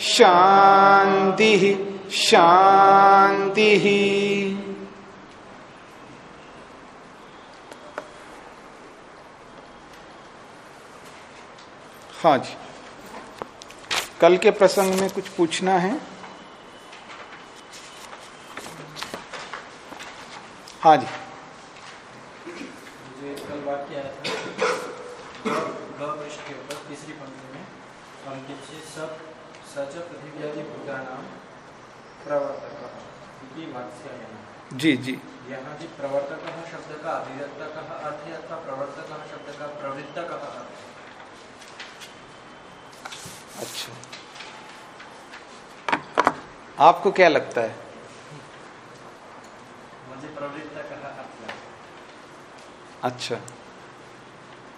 शान्तिः शांति हाँ जी। कल के प्रसंग में कुछ पूछना है? हाँ जी मुझे कल वाक्य आया था ग पृष्ठ के ऊपर तीसरी पंक्ति में अंकित से सब सच पृथ्वी भूतानाम प्रवर्तक जी जी। यहाँ जी प्रवर्तक शब्द का अभिव्यक्त अर्थ है अथवा प्रवर्तक शब्द का अर्थ। अच्छा। आपको क्या लगता है? मुझे प्रवृत्त अर्थ अच्छा।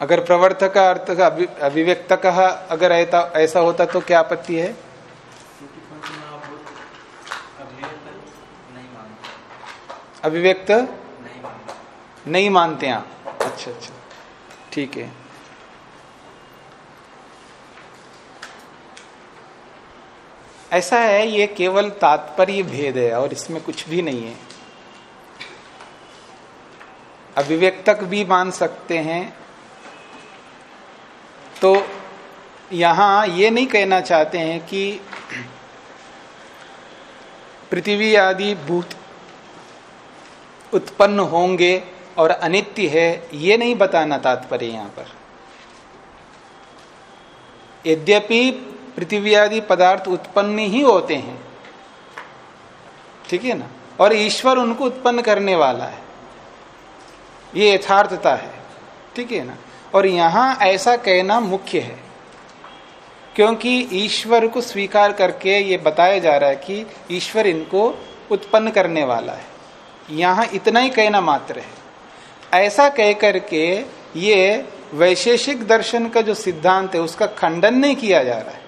अगर प्रवर्तक का अर्थ का अभि- अभिव्यक्त का अगर ऐसा होता तो क्या आपत्ति है क्योंकि पंक्ति में आप अभिव्यक्त नहीं मानते अभिव्यक्त? नहीं मानते आप। अच्छा अच्छा। ठीक है। ऐसा है, ये केवल तात्पर्य भेद है और इसमें कुछ भी नहीं है। अभिव्यक्तक भी मान सकते हैं। तो यहाँ ये नहीं कहना चाहते हैं कि पृथ्वी आदि भूत उत्पन्न होंगे और अनित्य है, ये नहीं बताना तात्पर्य यहाँ पर। यद्यपि पृथ्वी आदि पदार्थ उत्पन्न ही होते हैं, ठीक है ना? और ईश्वर उनको उत्पन्न करने वाला है। ये यथार्थता है, ठीक है ना? और यहाँ ऐसा कहना मुख्य है, क्योंकि ईश्वर को स्वीकार करके ये बताया जा रहा है कि ईश्वर इनको उत्पन्न करने वाला है। यहाँ इतना ही कहना मात्र है। ऐसा कह करके ये वैशेषिक दर्शन का जो सिद्धांत है, उसका खंडन नहीं किया जा रहा है।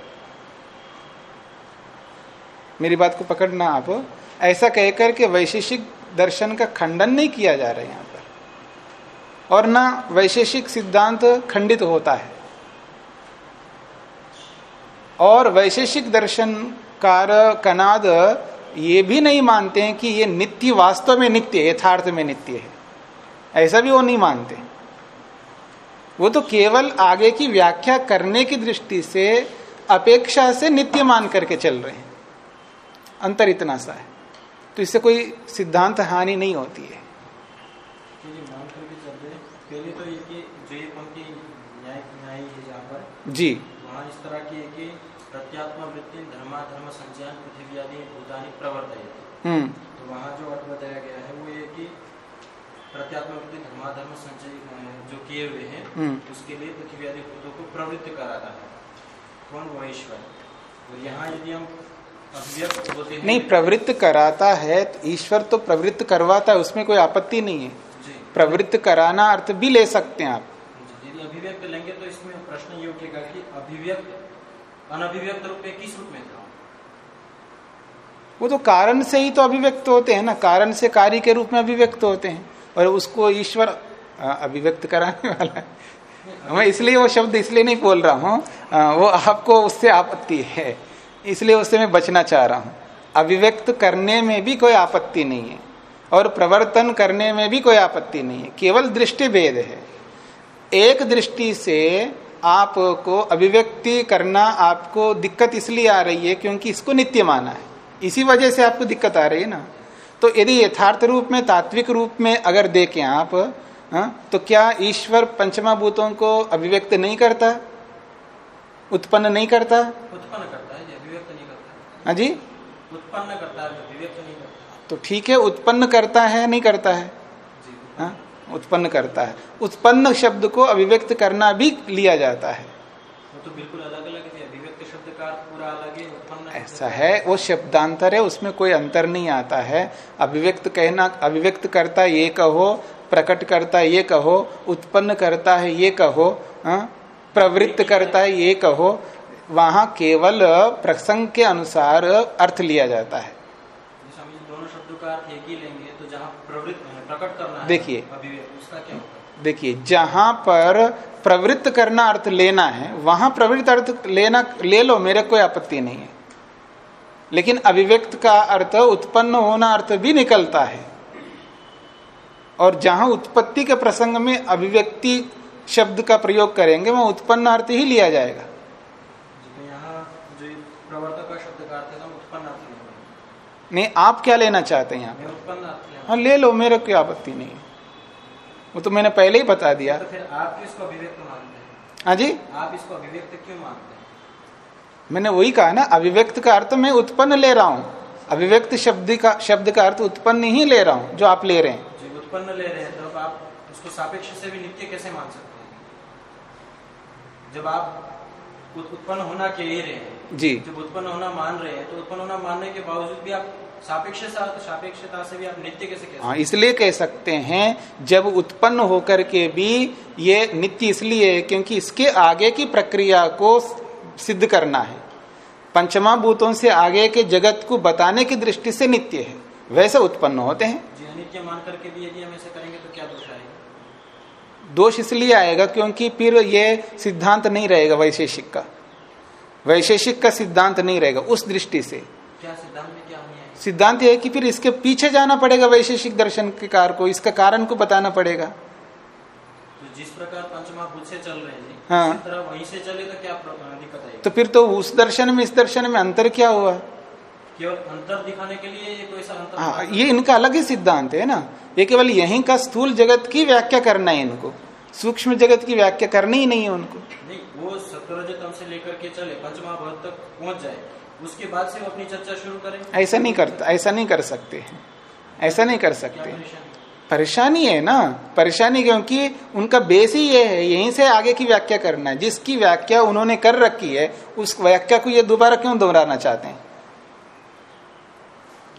मेरी बात को पकड़ना आप। ऐसा कहकर के वैशेषिक दर्शन का खंडन नहीं किया जा रहा है यहाँ पर। और ना वैशेषिक सिद्धांत खंडित होता है। और वैशेषिक दर्शन कार कनाद ये भी नहीं मानते हैं कि ये नित्य वास्तव में नित्य है यथार्थ में नित्य है। ऐसा भी वो नहीं मानते। वो तो केवल आगे की व्याख्या करने की दृष्टि से अपेक्षा से नित्य मान करके चल रहे हैं। अंतर इतना सा है। तो इससे कोई सिद्धांत हानि नहीं होती है। तो जो ये पंक्ति न्याय न्याय है जहाँ पर जी वहाँ इस तरह की है कि प्रत्यात्मा वृत्ति धर्माधर्म संचयन पृथ्वी आदि भूतानी प्रवर्तयति हम्म तो वहाँ जो अर्थ बताया गया है वो ये कि धर्माधर्म संचय जो किए हुए हैं हम्म। उसके लिए पृथ्वी आदि भूतों को प्रवृत्त कराता है। कौन वो ईश्वर? और यहाँ यदि हम होते हैं नहीं प्रवृत्त कराता है तो ईश्वर तो प्रवृत्त करवाता है उसमें कोई आपत्ति नहीं है। प्रवृत्त कराना अर्थ भी ले सकते हैं आप। अभिव्यक्त लेंगे तो इसमें प्रश्न ये उठेगा कि अभिव्यक्त अनभिव्यक्त रूप में किस रूप में था? वो तो कारण से ही तो अभिव्यक्त होते हैं ना, कारण से कार्य के रूप में अभिव्यक्त होते हैं। और उसको ईश्वर अभिव्यक्त कराने वाला है। मैं इसलिए वो शब्द इसलिए नहीं बोल रहा हूँ वो आपको उससे आपत्ति है। इसलिए उससे मैं बचना चाह रहा हूँ। अभिव्यक्त करने में भी कोई आपत्ति नहीं है और प्रवर्तन करने में भी कोई आपत्ति नहीं है। केवल दृष्टि भेद है। एक दृष्टि से आपको अभिव्यक्ति करना आपको दिक्कत इसलिए आ रही है क्योंकि इसको नित्य माना है। इसी वजह से आपको दिक्कत आ रही है ना? तो यदि यथार्थ रूप में तात्विक रूप में अगर देखें आप हाँ, तो क्या ईश्वर पंचमा भूतों को अभिव्यक्त नहीं करता? उत्पन्न नहीं करता? उत्पन्न करता है अभिव्यक्त नहीं करता हाँ। जी? उत्पन्न करता है अभिव्यक्त नहीं करता तो ठीक है उत्पन्न करता है नहीं करता है? हाँ? उत्पन्न करता है। उत्पन्न शब्द को अभिव्यक्त करना भी लिया जाता है। तो बिल्कुल अलग अलग ऐसा है वो शब्दांतर है उसमें कोई अंतर नहीं आता है अभिव्यक्त कहना अभिव्यक्त करता ये कहो प्रकट करता ये कहो उत्पन्न करता है ये कहो हाँ? प्रवृत्त करता है ये कहो वहाँ केवल प्रसंग के अनुसार अर्थ लिया जाता है दोनों शब्दों का अर्थ एक ही लेंगे तो जहाँ प्रवृत्त प्रकट करना देखिए। देखिए जहाँ पर प्रवृत्त करना अर्थ लेना है वहाँ प्रवृत्त अर्थ लेना ले लो मेरे कोई आपत्ति नहीं है। लेकिन अभिव्यक्त का अर्थ उत्पन्न होना अर्थ भी निकलता है। और जहाँ उत्पत्ति के प्रसंग में अभिव्यक्ति शब्द का प्रयोग करेंगे वहाँ उत्पन्न अर्थ ही लिया जाएगा। है तो नहीं आप क्या लेना चाहते हैं यहाँ हाँ ले लो मेरे कोई आपत्ति नहीं है। वो तो मैंने पहले ही बता दिया। तो फिर आप किसको अभिव्यक्त मानते हैं? हाँ जी। आप इसको अभिव्यक्त क्यों मानते हैं? मैंने वही कहा ना अभिव्यक्त का अर्थ मैं उत्पन्न ले रहा हूँ। अभिव्यक्त शब्द का शब्द का अर्थ उत्पन्न ही ले रहा हूँ जो आप ले रहे हैं। जो उत्पन्न ले रहे हैं तो आप उसको सापेक्ष से भी नित्य कैसे मान सकते हैं? जब आप उत्पन्न होना कह ही रहे हैं जी। जब उत्पन्न होना मान रहे हैं तो उत्पन्न होना मानने के बावजूद भी आप सापेक्ष सापेक्षता से भी आप नित्य कैसे कह हाँ इसलिए कह सकते हैं जब उत्पन्न होकर के भी ये नित्य इसलिए है क्योंकि इसके आगे की प्रक्रिया को सिद्ध करना है। पंचमा भूतों से आगे के जगत को बताने की दृष्टि से नित्य है वैसे उत्पन्न होते हैं। जी अनित्य मान करके भी यदि हम ऐसे करेंगे तो क्या दोष आएगा? दोष इसलिए आएगा क्योंकि फिर ये सिद्धांत नहीं रहेगा वैशेषिक का। वैशेषिक का सिद्धांत नहीं रहेगा उस दृष्टि से। क्या सिद्धांत सिद्धांत यह है कि फिर इसके पीछे जाना पड़ेगा वैशेषिक दर्शन के कार को इसका कारण को बताना पड़ेगा। तो जिस प्रकार पंचमहाभूत से चल रहे हैं हाँ। तरह वहीं से चले तो क्या दिक्कत आएगी? तो फिर तो उस दर्शन में इस दर्शन में अंतर क्या हुआ? केवल अंतर दिखाने के लिए ये कोई सा अंतर हाँ ये इनका अलग ही सिद्धांत है ना। ये केवल यहीं का स्थूल जगत की व्याख्या करना है इनको। सूक्ष्म जगत की व्याख्या करनी ही नहीं है उनको। नहीं वो से लेकर के चले पंचमहाभूत तक पहुँच जाए। उसके बाद से वो अपनी चर्चा शुरू करें ऐसा नहीं करता ऐसा नहीं कर सकते। ऐसा नहीं कर सकते। परेशानी? है ना? परेशानी क्योंकि उनका बेस ही ये है यहीं से आगे की व्याख्या करना है। जिसकी व्याख्या उन्होंने कर रखी है उस व्याख्या को ये दोबारा क्यों दोहराना चाहते हैं?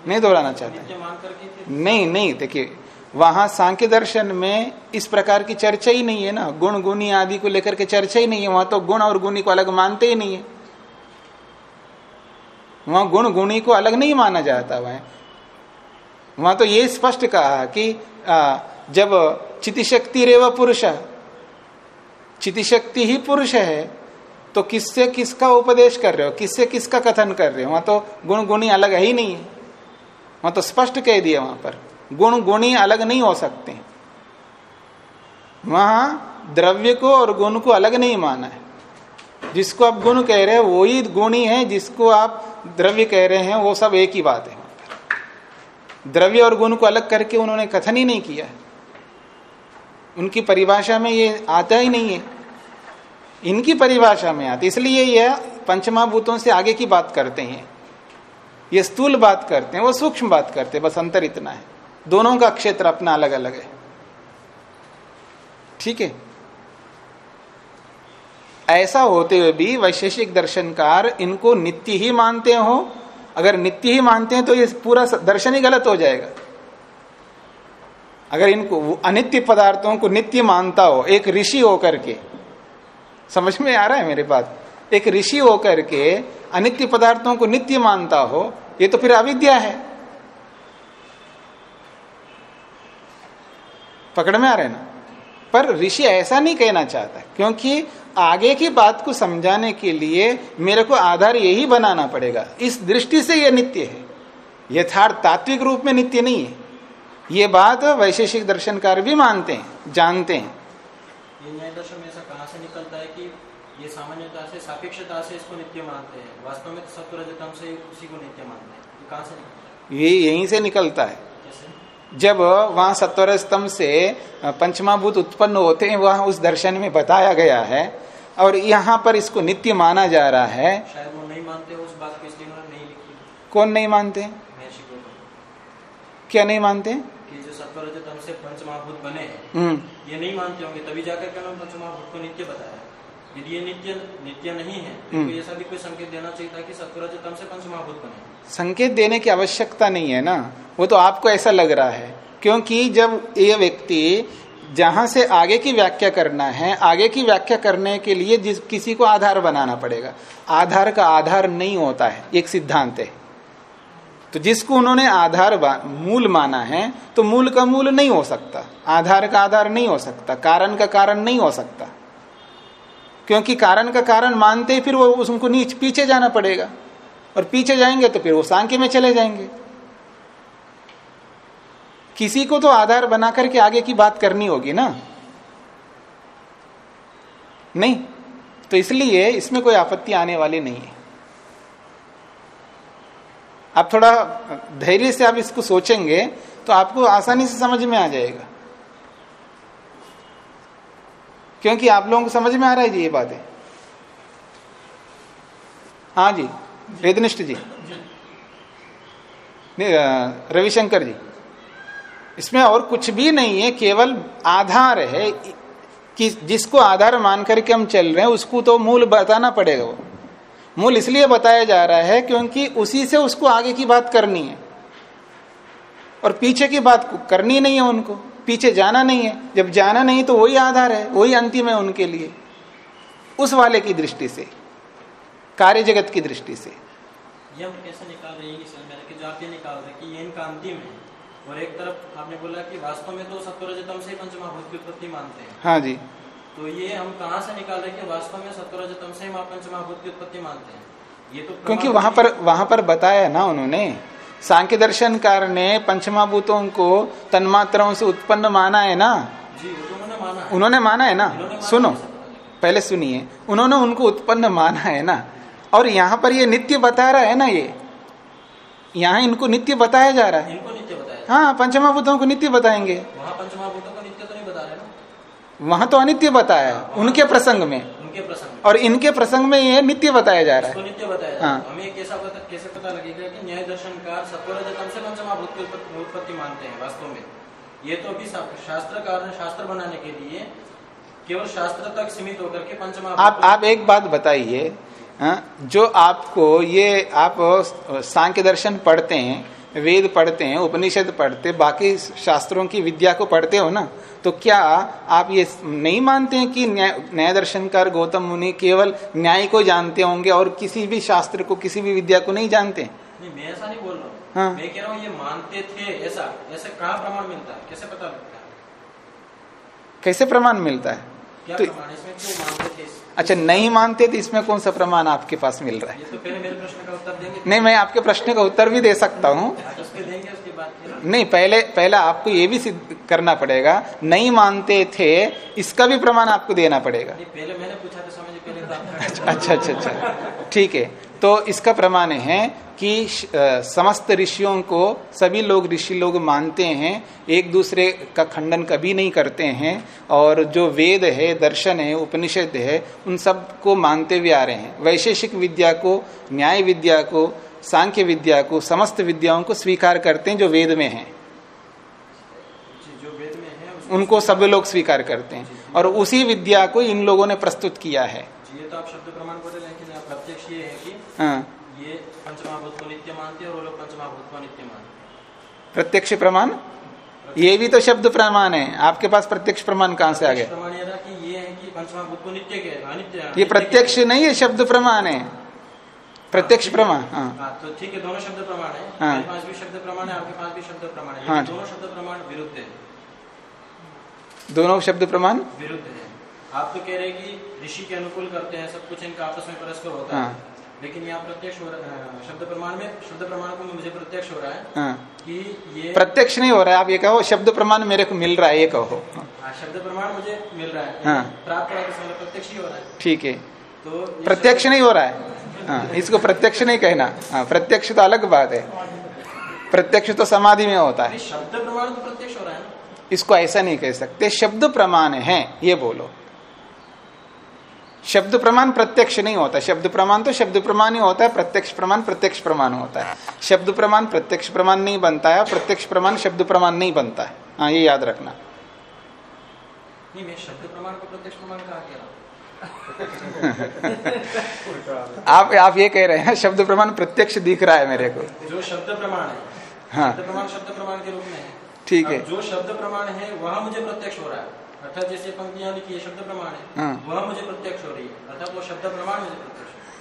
नहीं दोहराना चाहते। नहीं नहीं देखिए वहाँ सांख्य दर्शन में इस प्रकार की चर्चा ही नहीं है ना? गुण गुणी आदि को लेकर के चर्चा ही नहीं है। वहाँ तो गुण और गुणी को अलग मानते ही नहीं है। वहाँ गुण गुणी को अलग नहीं माना जाता वह। वहाँ तो ये स्पष्ट कहा कि आ, जब चितिशक्ति रेव पुरुष चितिशक्ति ही पुरुष है तो किससे किसका उपदेश कर रहे हो? किससे किसका कथन कर रहे हो? वहाँ तो गुण गुणी अलग है ही नहीं। है वहाँ तो स्पष्ट कह दिया वहाँ पर गुण गुणी अलग नहीं हो सकते। वहाँ द्रव्य को और गुण को अलग नहीं माना है। जिसको आप गुण कह रहे हैं, वही गुणी है जिसको आप द्रव्य कह रहे हैं, वो सब एक ही बात है। द्रव्य और गुण को अलग करके उन्होंने कथन ही नहीं किया। उनकी परिभाषा में ये आता ही नहीं है। इनकी परिभाषा में आता इसलिए यह पंचमाभूतों से आगे की बात करते हैं। ये स्थूल बात करते हैं, वो सूक्ष्म बात करते हैं, बस अंतर इतना है। दोनों का क्षेत्र अपना अलग अलग है। ठीक है? ऐसा होते हुए भी वैशेषिक दर्शनकार इनको नित्य ही मानते हो। अगर नित्य ही मानते हैं तो ये पूरा दर्शन ही गलत हो जाएगा। अगर इनको अनित्य पदार्थों को नित्य मानता हो, एक ऋषि होकर के, समझ में आ रहा है मेरे पास? एक ऋषि होकर के अनित्य पदार्थों को नित्य मानता हो, ये तो फिर अविद्या है। पकड़ में आ रहे ना? पर ऋषि ऐसा नहीं कहना चाहता क्योंकि आगे की बात को समझाने के लिए मेरे को आधार यही बनाना पड़ेगा। इस दृष्टि से यह नित्य है। यथार्थ तात्विक रूप में नित्य नहीं है। ये बात वैशेषिक दर्शनकार भी मानते हैं जानते हैं। ये न्याय दर्शन में ऐसा कहाँ से निकलता है कि ये सामान्यता से सापेक्षता से इसको नित्य मानते हैं? वास्तव में तो सत्वरजतम से उसी को नित्य मानते हैं। ये कहाँ से निकलता है? ये यहीं से निकलता है। जब वहाँ सत्वर स्तंभ से पंचमा भूत उत्पन्न होते हैं वहाँ उस दर्शन में बताया गया है। और यहाँ पर इसको नित्य माना जा रहा है। वो नहीं मानते उस बात को इसलिए नहीं लिखी। कौन नहीं मानते? क्या नहीं मानते? कि जो सत्वरजतम से पंचमहाभूत बने हम्म। ये नहीं मानते होंगे तभी जाकर पंचमहाभूत को नित्य बताया। यदि ये नित्य नित्य नहीं है तो हम्म। ऐसा भी कोई संकेत देना चाहिए था कि सत्वरजतम से पंचमहाभूत बने। संकेत देने की आवश्यकता नहीं है ना? वो तो आपको ऐसा लग रहा है। क्योंकि जब ये व्यक्ति जहाँ से आगे की व्याख्या करना है आगे की व्याख्या करने के लिए जिस किसी को आधार बनाना पड़ेगा। आधार का आधार नहीं होता है एक सिद्धांत है। तो जिसको उन्होंने आधार मूल माना है तो मूल का मूल नहीं हो सकता। आधार का आधार नहीं हो सकता कारण का कारण नहीं हो सकता। क्योंकि कारण का कारण मानते ही फिर वो उसको नीच पीछे जाना पड़ेगा। और पीछे जाएँगे तो फिर वो सांख्य में चले जाएँगे। किसी को तो आधार बना करके आगे की बात करनी होगी ना। नहीं तो इसलिए इसमें कोई आपत्ति आने वाली नहीं है। आप थोड़ा धैर्य से आप इसको सोचेंगे तो आपको आसानी से समझ में आ जाएगा। क्योंकि आप लोगों को समझ में आ रहा है जी ये बातें। हाँ जी, वेदनिष्ठ जी। रविशंकर जी। इसमें और कुछ भी नहीं है, केवल आधार है। कि जिसको आधार मान करके हम चल रहे हैं, उसको तो मूल बताना पड़ेगा वो। मूल इसलिए बताया जा रहा है क्योंकि उसी से उसको आगे की बात करनी है। और पीछे की बात करनी नहीं है उनको। पीछे जाना नहीं है। जब जाना नहीं तो वही आधार है वही अंतिम है उनके लिए। उस वाले की दृष्टि से कार्य जगत की दृष्टि से। ये कैसे निकाल रहे हैं कि जो आप ये निकाल रहे कि ये इनका अंतिम है। और एक तरफ़ आपने बोला कि वास्तव में तो सत्वरजतम से पंचमहाभूत की उत्पत्ति मानते हैं। हाँ जी। तो ये हम कहाँ से निकाल रहे हैं कि वास्तव में सत्वरजतम से पंचमहाभूत की उत्पत्ति मानते हैं? ये तो क्योंकि वहाँ पर वहाँ पर बताया ना उन्होंने। सांख्य दर्शनकार ने पंचमाभूतों को तन्मात्राओं से उत्पन्न माना है ना? जी उन्होंने माना है। उन्होंने माना है ना? माना सुनो पहले सुनिए। उन्होंने उनको उत्पन्न माना है ना? और यहाँ पर ये नित्य बता रहा है ना ये? यहाँ इनको नित्य बताया जा रहा है। हाँ। पंचमाभूतों को नित्य बताएँगे। वहाँ तो वहाँ तो अनित्य बताया उनके प्रसंग में। उनके प्रसंग। और इनके प्रसंग में ये नित्य बताया जा रहा है नित्य बताया हाँ। हमें कैसा पता कैसे पता लगेगा कि न्याय दर्शनकार सत्वरजतम से पंचमहाभूत की उत्पत्ति उत्पत्ति मानते हैं वास्तव में ये तो अभी शास्त्रकार ने शास्त्र बनाने के लिए केवल शास्त्र तक सीमित होकर के पंचमहाभूत आप आप एक बात बताइए हाँ, जो आपको ये आप सांख्य दर्शन पढ़ते हैं वेद पढ़ते हैं उपनिषद पढ़ते बाकी शास्त्रों की विद्या को पढ़ते हो ना तो क्या आप ये नहीं मानते हैं कि न्याय दर्शनकार गौतम मुनि केवल न्याय को जानते होंगे और किसी भी शास्त्र को किसी भी विद्या को नहीं जानते? नहीं मैं ऐसा नहीं बोल रहा हूँ। हाँ। मैं कह रहा हूँ ये मानते थे ऐसा ऐसे कहाँ प्रमाण मिलता है? कैसे पता लगता है? कैसे प्रमाण मिलता है? क्या तो इसमें मानते थे अच्छा नहीं मानते तो इसमें कौन सा प्रमाण आपके पास मिल रहा है? ये तो मेरे प्रश्न का उत्तर देंगे। नहीं मैं आपके प्रश्न का उत्तर भी दे सकता हूँ। नहीं पहले पहले आपको ये भी सिद्ध करना पड़ेगा नहीं मानते थे इसका भी प्रमाण आपको देना पड़ेगा। पहले मैंने पूछा था समझ पहले तो अच्छा अच्छा अच्छा ठीक है। तो इसका प्रमाण है कि समस्त ऋषियों को सभी लोग ऋषि लोग मानते हैं एक दूसरे का खंडन कभी नहीं करते हैं और जो वेद है दर्शन है उपनिषद है उन सबको मानते हुए आ रहे हैं। वैशेषिक विद्या को न्याय विद्या को सांख्य विद्या को समस्त विद्याओं को स्वीकार करते हैं जो वेद में है। जो वेद में है उनको सब लोग स्वीकार करते हैं। और उसी विद्या को इन लोगों ने प्रस्तुत किया है। ये तो आप शब्द प्रमाण बोले लेकिन प्रत्यक्ष ये है कि हाँ। ये पंचमहाभूत को नित्य मानते हैं और वो लोग पंचमहाभूत को नित्य मानते प्रत्यक्ष प्रमाण? ये भी तो शब्द प्रमाण है। आपके पास प्रत्यक्ष प्रमाण कहाँ से आ गया? ये प्रत्यक्ष नहीं है शब्द प्रमाण है। प्रत्यक्ष प्रमाण हाँ। हाँ तो ठीक है दोनों शब्द प्रमाण है। हाँ। पास भी शब्द प्रमाण है आपके पास भी शब्द प्रमाण है। हाँ। दोनों शब्द प्रमाण विरुद्ध है। दोनों शब्द प्रमाण? विरुद्ध है। आप तो कह रहे हैं कि ऋषि के अनुकूल करते हैं सब कुछ इनका आपस में परस्पर होता हाँ। है। लेकिन यहाँ प्रत्यक्ष हो रहा है शब्द प्रमाण में शब्द प्रमाण को मुझे प्रत्यक्ष हो रहा है हाँ। कि ये प्रत्यक्ष नहीं हो रहा है आप ये कहो शब्द प्रमाण मेरे को मिल रहा है ये कहो। हाँ, शब्द प्रमाण मुझे मिल रहा है। हाँ। प्राप्त हो रहा है प्रत्यक्ष ही हो रहा है। ठीक है। तो प्रत्यक्ष नहीं हो रहा है। हाँ इसको प्रत्यक्ष नहीं कहना। हाँ प्रत्यक्ष तो अलग बात है। प्रत्यक्ष तो समाधि में होता है। शब्द प्रमाण तो प्रत्यक्ष हो रहा है इसको ऐसा नहीं कह सकते। शब्द प्रमाण है ये बोलो। शब्द प्रमाण प्रत्यक्ष नहीं होता। शब्द प्रमाण तो शब्द प्रमाण ही होता है प्रत्यक्ष प्रमाण प्रत्यक्ष प्रमाण होता है। शब्द प्रमाण प्रत्यक्ष प्रमाण नहीं बनता है प्रत्यक्ष प्रमाण शब्द प्रमाण नहीं बनता है। हाँ ये याद रखना। नहीं मैं शब्द प्रमाण को प्रत्यक्ष प्रमाण कहा हूँ आप आप ये कह रहे हैं शब्द प्रमाण प्रत्यक्ष दिख रहा है मेरे को। जो शब्द प्रमाण है हाँ। शब्द प्रमाण शब्द प्रमाण के रूप में है। ठीक है। जो शब्द प्रमाण है वह मुझे प्रत्यक्ष हो रहा है। अर्थात जैसे पंक्तियाँ लिखी है शब्द प्रमाण है हाँ। वह मुझे प्रत्यक्ष हो रही है। अर्थात वो शब्द प्रमाण मुझे प्रत्यक्ष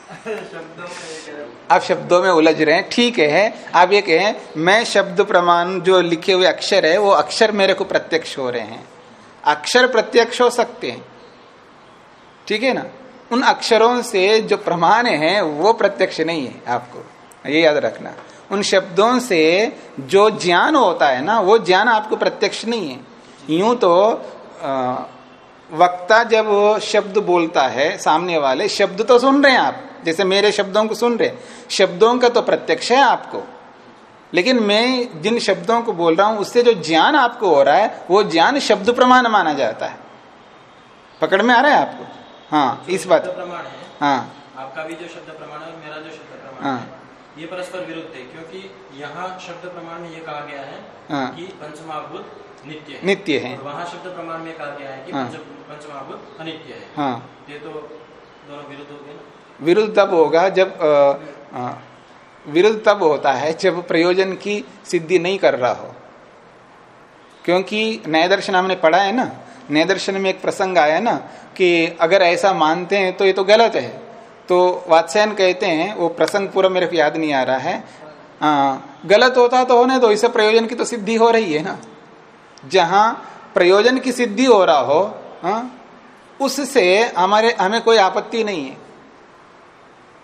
आप शब्दों में उलझ रहे हैं। ठीक है आप ये कहें मैं शब्द प्रमाण जो लिखे हुए अक्षर है वो अक्षर मेरे को प्रत्यक्ष हो रहे हैं। अक्षर प्रत्यक्ष हो सकते हैं। ठीक है ना? उन अक्षरों से जो प्रमाण है वो प्रत्यक्ष नहीं है आपको। ये याद रखना। उन शब्दों से जो ज्ञान होता है ना वो ज्ञान आपको प्रत्यक्ष नहीं है। यूँ तो आ, वक्ता जब शब्द बोलता है सामने वाले शब्द तो सुन रहे हैं आप। जैसे मेरे शब्दों को सुन रहे शब्दों का तो प्रत्यक्ष है आपको। लेकिन मैं जिन शब्दों को बोल रहा हूँ उससे जो ज्ञान आपको हो रहा है वो ज्ञान शब्द प्रमाण माना जाता है। पकड़ में आ रहा है आपको? हाँ इस बात प्रमाण है हाँ। आपका भी जो शब्द प्रमाण है और मेरा जो शब्द प्रमाण हाँ। ये परस्पर विरुद्ध है क्योंकि यहाँ शब्द प्रमाण में ये कहा गया है हाँ। कि पंचमहाभूत नित्य है। नित्य है। वहाँ शब्द प्रमाण में कहा गया है कि हाँ। पंच- पंचमहाभूत अनित्य है। हाँ। ये तो दोनों विरुद्ध हो गए ना? विरुद्ध तब होगा जब विरुद्ध तब होता है जब प्रयोजन की सिद्धि नहीं कर रहा हो। क्योंकि नए दर्शन हमने पढ़ा है ना नए दर्शन में एक प्रसंग आया ना कि अगर ऐसा मानते हैं तो ये तो गलत है। तो वात्स्यायन कहते हैं वो प्रसंग पूरा मेरे को याद नहीं आ रहा है। आ, गलत होता तो होने दो इससे प्रयोजन की तो सिद्धि हो रही है ना। जहाँ प्रयोजन की सिद्धि हो रहा हो हाँ, उससे हमारे हमें कोई आपत्ति नहीं है।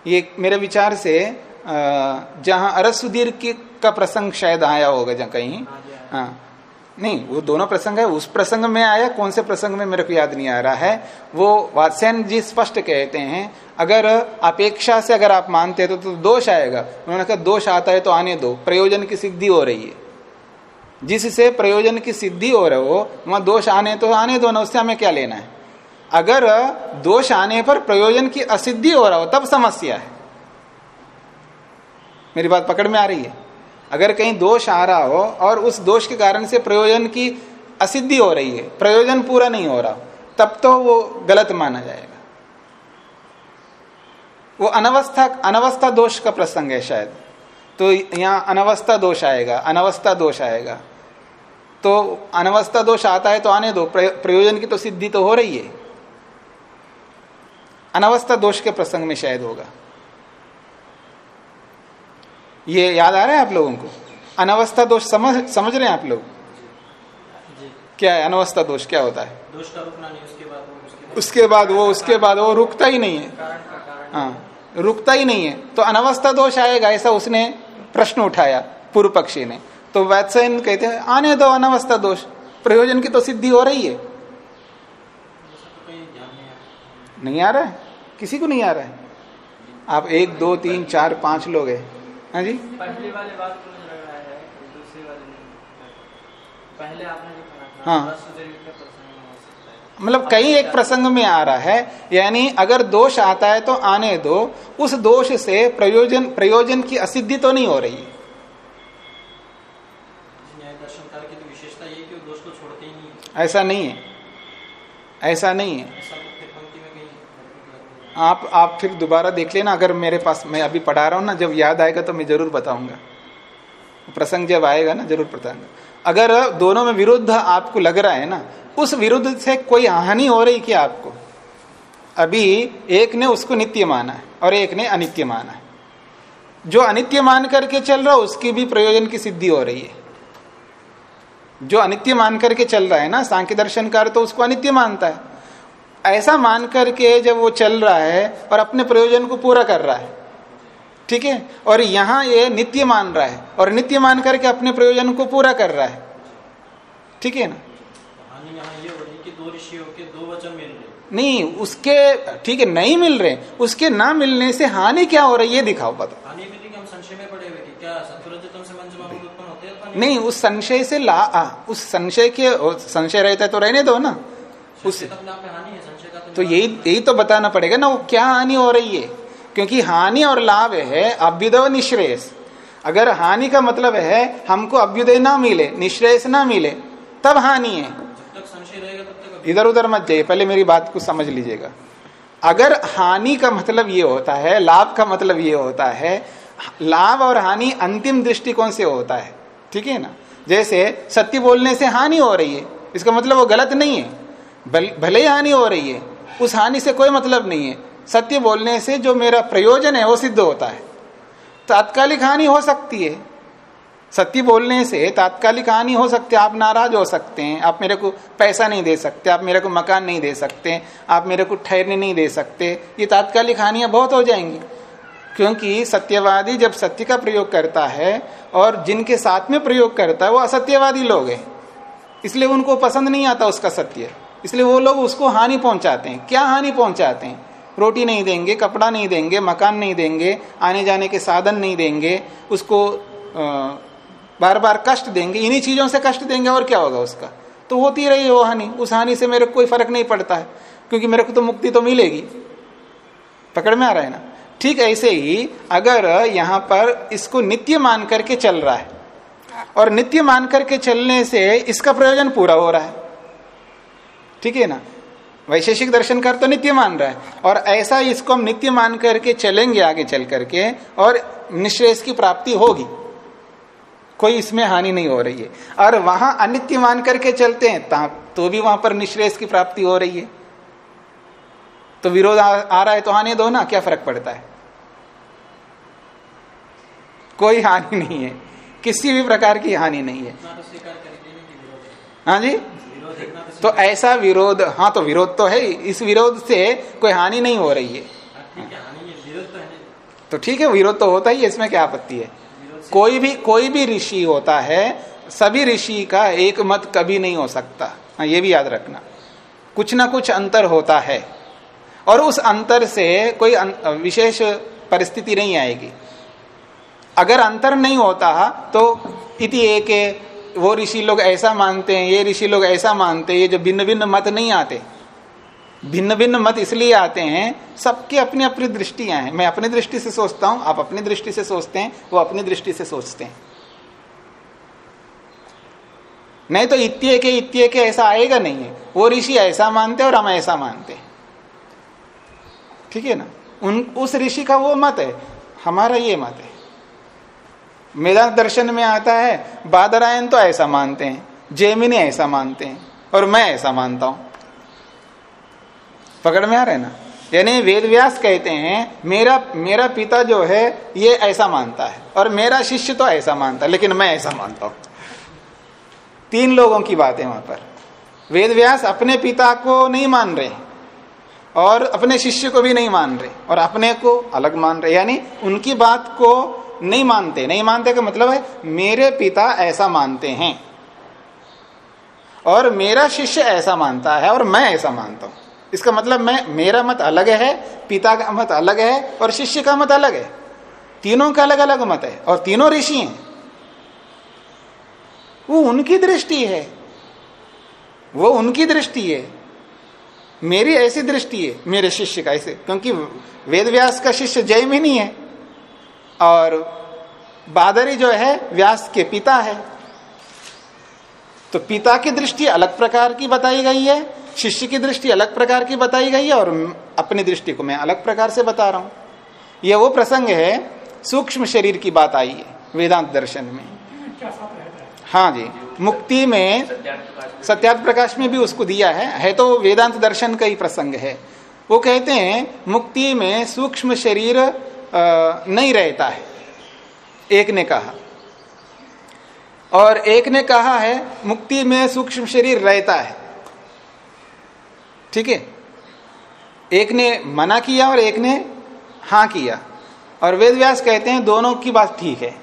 ये मेरे विचार से जहाँ अरसुदीर की का प्रसंग शायद आया होगा जहाँ कहीं। हाँ। नहीं वो दोनों प्रसंग है उस प्रसंग में आया कौन से प्रसंग में मेरे को याद नहीं आ रहा है वो वात्स्यायन जी स्पष्ट कहते हैं अगर अपेक्षा से अगर आप मानते तो, तो दोष आएगा। उन्होंने कहा दोष आता है तो आने दो प्रयोजन की सिद्धि हो रही है। जिससे प्रयोजन की सिद्धि हो रहे हो वहाँ दोष आने तो आने दो ना उससे हमें क्या लेना है? अगर दोष आने पर प्रयोजन की असिद्धि हो रहा हो तब समस्या है। मेरी बात पकड़ में आ रही है? अगर कहीं दोष आ रहा हो और उस दोष के कारण से प्रयोजन की असिद्धि हो रही है, प्रयोजन पूरा नहीं हो रहा, तब तो वो गलत माना जाएगा। वो अनवस्था अनवस्था दोष का प्रसंग है शायद। तो यहाँ अनवस्था दोष आएगा, अनवस्था दोष आएगा। तो अनवस्था दोष आता है तो आने दो प्रयोजन की तो सिद्धि तो हो रही है। अनवस्था दोष के प्रसंग में शायद होगा। ये याद आ रहा है आप लोगों को? अनवस्था दोष समझ समझ रहे हैं आप लोग? क्या है अनवस्था दोष? क्या होता है? दोष का रुकना नहीं उसके बाद वो उसके उसके बाद वो उसके बाद वो रुकता ही नहीं है। हाँ रुकता ही नहीं है। तो अनवस्था दोष आएगा ऐसा उसने प्रश्न उठाया पूर्व पक्षी ने। तो वैत्सयन कहते हैं आने दो अनवस्था दोष। प्रयोजन की तो सिद्धि हो रही है। नहीं आ रहा है? किसी को नहीं आ रहा है? आप एक दो तीन चार पाँच लोग हैं। हाँ जी? पहली वाली बात मुझे लग रहा है दूसरी वाली नहीं। पहले आपने जो कहा था हाँ। मतलब कहीं एक प्रसंग में आ रहा है यानी अगर दोष आता है तो आने दो उस दोष से प्रयोजन प्रयोजन की असिद्धि तो नहीं हो रही। तो विशेषता ये कि दोष को छोड़ते ही नहीं है। ऐसा नहीं है। ऐसा नहीं है ऐसा तो फिर पंक्ति में कहीं आप आप फिर दोबारा देख लेना, अगर मेरे पास, मैं अभी पढ़ा रहा हूँ ना, जब याद आएगा तो मैं ज़रूर बताऊँगा। प्रसंग जब आएगा ना, ज़रूर बताऊँगा अगर दोनों में विरुद्ध आपको लग रहा है ना, उस विरुद्ध से कोई हानि हो रही क्या आपको? अभी एक ने उसको नित्य माना है, और एक ने अनित्य माना है। जो अनित्य मान करके चल रहा उसकी भी प्रयोजन की सिद्धि हो रही है। जो अनित्य मान करके चल रहा है ना, सांख्य दर्शनकार तो उसको अनित्य मानता है। ऐसा मान करके जब वो चल रहा है और अपने प्रयोजन को पूरा कर रहा है ठीक है? और यहाँ ये नित्य मान रहा है और नित्य मान करके अपने प्रयोजन को पूरा कर रहा है ठीक है ना? हानि यहाँ ये रही कि दो ऋषियों के दो वचन मिल रहे नहीं उसके ठीक है नहीं मिल रहे उसके ना मिलने से हानि क्या हो रही है ये दिखाओ पता हानि मिली हम संशय में पड़े हुए कि क्या सत्वरजतम से पंचमहाभूत उत्पन्न होते अथवा नहीं उस संशय से ला आ, उस संशय के संशय रहता है तो रहने दो ना। उस तो यही यही तो बताना पड़ेगा ना वो क्या हानि हो रही है। क्योंकि हानि और लाभ है अभ्युदय निश्रेयस। अगर हानि का मतलब है हमको अभ्युदय ना मिले, निश्रेयस ना मिले, तब हानि है। इधर उधर मत जाइए, पहले मेरी बात को समझ लीजिएगा। अगर हानि का मतलब ये होता है, लाभ का मतलब ये होता है, लाभ और हानि अंतिम दृष्टिकोण से होता है, ठीक है ना? जैसे सत्य बोलने से हानि हो रही है, इसका मतलब वो गलत नहीं है। भले ही हानि हो रही है उस हानि से कोई मतलब नहीं है। सत्य बोलने से जो मेरा प्रयोजन है, वो सिद्ध होता है। तात्कालिक हानि हो सकती है। सत्य बोलने से तात्कालिक हानि हो सकती है। आप नाराज़ हो सकते हैं। आप मेरे को पैसा नहीं दे सकते। आप मेरे को मकान नहीं दे सकते। आप मेरे को ठहरने नहीं दे सकते। ये तात्कालिक हानियाँ बहुत हो जाएँगी। क्योंकि सत्यवादी जब सत्य का प्रयोग करता है और जिनके साथ में प्रयोग करता है, वो असत्यवादी लोग हैं। इसलिए उनको पसंद नहीं आता उसका सत्य। इसलिए वो लोग उसको हानि पहुंचाते हैं। क्या हानि पहुंचाते हैं? रोटी नहीं देंगे, कपड़ा नहीं देंगे, मकान नहीं देंगे, आने जाने के साधन नहीं देंगे, उसको बार बार कष्ट देंगे, इन्हीं चीज़ों से कष्ट देंगे और क्या होगा उसका? तो होती रही वो हानि। उस हानि से मेरे कोई फ़र्क नहीं पड़ता है, क्योंकि मेरे को तो मुक्ति तो मिलेगी। पकड़ में आ रहा है ना? ठीक ऐसे ही अगर यहाँ पर इसको नित्य मान करके चल रहा है, और नित्य मान करके चलने से इसका प्रयोजन पूरा हो रहा है। ठीक है ना? वैशेषिक दर्शन कर तो नित्य मान रहा है। और ऐसा इसको हम नित्य मान करके चलेंगे आगे चल करके और निश्रेष की प्राप्ति होगी। कोई इसमें हानि नहीं हो रही है। और वहाँ अनित्य मान करके चलते हैं तो भी वहाँ पर निश्रेष की प्राप्ति हो रही है। तो विरोध आ, आ रहा है तो आने दो ना? क्या फ़र्क पड़ता है? कोई हानि नहीं है। किसी भी प्रकार की हानि नहीं है। हाँ जी? तो ऐसा विरोध हाँ तो विरोध तो है इस विरोध से कोई हानि नहीं हो रही है। तो ठीक है विरोध तो होता ही इसमें क्या आपत्ति है? कोई भी कोई भी ऋषि होता है सभी ऋषि का एक मत कभी नहीं हो सकता। हाँ ये भी याद रखना। कुछ ना कुछ अंतर होता है और उस अंतर से कोई विशेष परिस्थिति नहीं आएगी। अगर अंतर नहीं होता तो इति एक वो ऋषि लोग ऐसा मानते हैं, ये ऋषि लोग ऐसा मानते हैं, ये जो भिन्न भिन्न मत नहीं आते। भिन्न भिन्न मत इसलिए आते हैं, सबकी अपनी अपनी दृष्टियाँ हैं। मैं अपनी दृष्टि से सोचता हूँ, आप अपनी दृष्टि से सोचते हैं, वो अपनी दृष्टि से सोचते हैं। नहीं तो इत्य के इत्य के ऐसा आएगा नहीं है। वो ऋषि ऐसा मानते और हम ऐसा मानते ठीक है ना? उन, उस ऋषि का वो मत है, हमारा ये मत है। मेरा दर्शन में आता है, बादरायन तो ऐसा मानते हैं, जेमिनी ऐसा मानते हैं, और मैं ऐसा मानता हूँ। पकड़ में आ रहे ना? यानी वेद व्यास कहते हैं, मेरा मेरा पिता जो है, ये ऐसा मानता है, और मेरा शिष्य तो ऐसा मानता है, लेकिन मैं ऐसा मानता हूँ। तीन लोगों की बात है वहाँ पर। वेद व्यास अपने पिता को नहीं मान रहे, और अपने शिष्य को भी नहीं मान रहे, और अपने को अलग मान रहे। यानी उनकी बात को नहीं मानते। नहीं मानते का मतलब है, मेरे पिता ऐसा मानते हैं। और मेरा शिष्य ऐसा मानता है और मैं ऐसा मानता हूँ। इसका मतलब मैं, मेरा मत अलग है, पिता का मत अलग है और शिष्य का मत अलग है। तीनों का अलग अलग मत है और तीनों ऋषि हैं। वो उनकी दृष्टि है। वो उनकी दृष्टि है। मेरी ऐसी दृष्टि है, मेरे शिष्य का ऐसे। क्योंकि वेद व्यास का शिष्य जयमिनी है। और बादरी जो है, व्यास के पिता है। तो पिता की दृष्टि अलग प्रकार की बताई गई है, शिष्य की दृष्टि अलग प्रकार की बताई गई है, और अपनी दृष्टि को मैं अलग प्रकार से बता रहा हूँ। यह वो प्रसंग है, सूक्ष्म शरीर की बात आई है, वेदांत दर्शन में। हाँ जी, मुक्ति में, सत्यार्थ प्रकाश में भी उसको दिया है है तो वेदांत दर्शन का ही प्रसंग है। वो कहते हैं, मुक्ति में सूक्ष्म शरीर नहीं रहता है। एक ने कहा। और एक ने कहा है, मुक्ति में सूक्ष्म शरीर रहता है। ठीक है? एक ने मना किया और एक ने हाँ किया। और वेद व्यास कहते हैं, दोनों की बात ठीक है।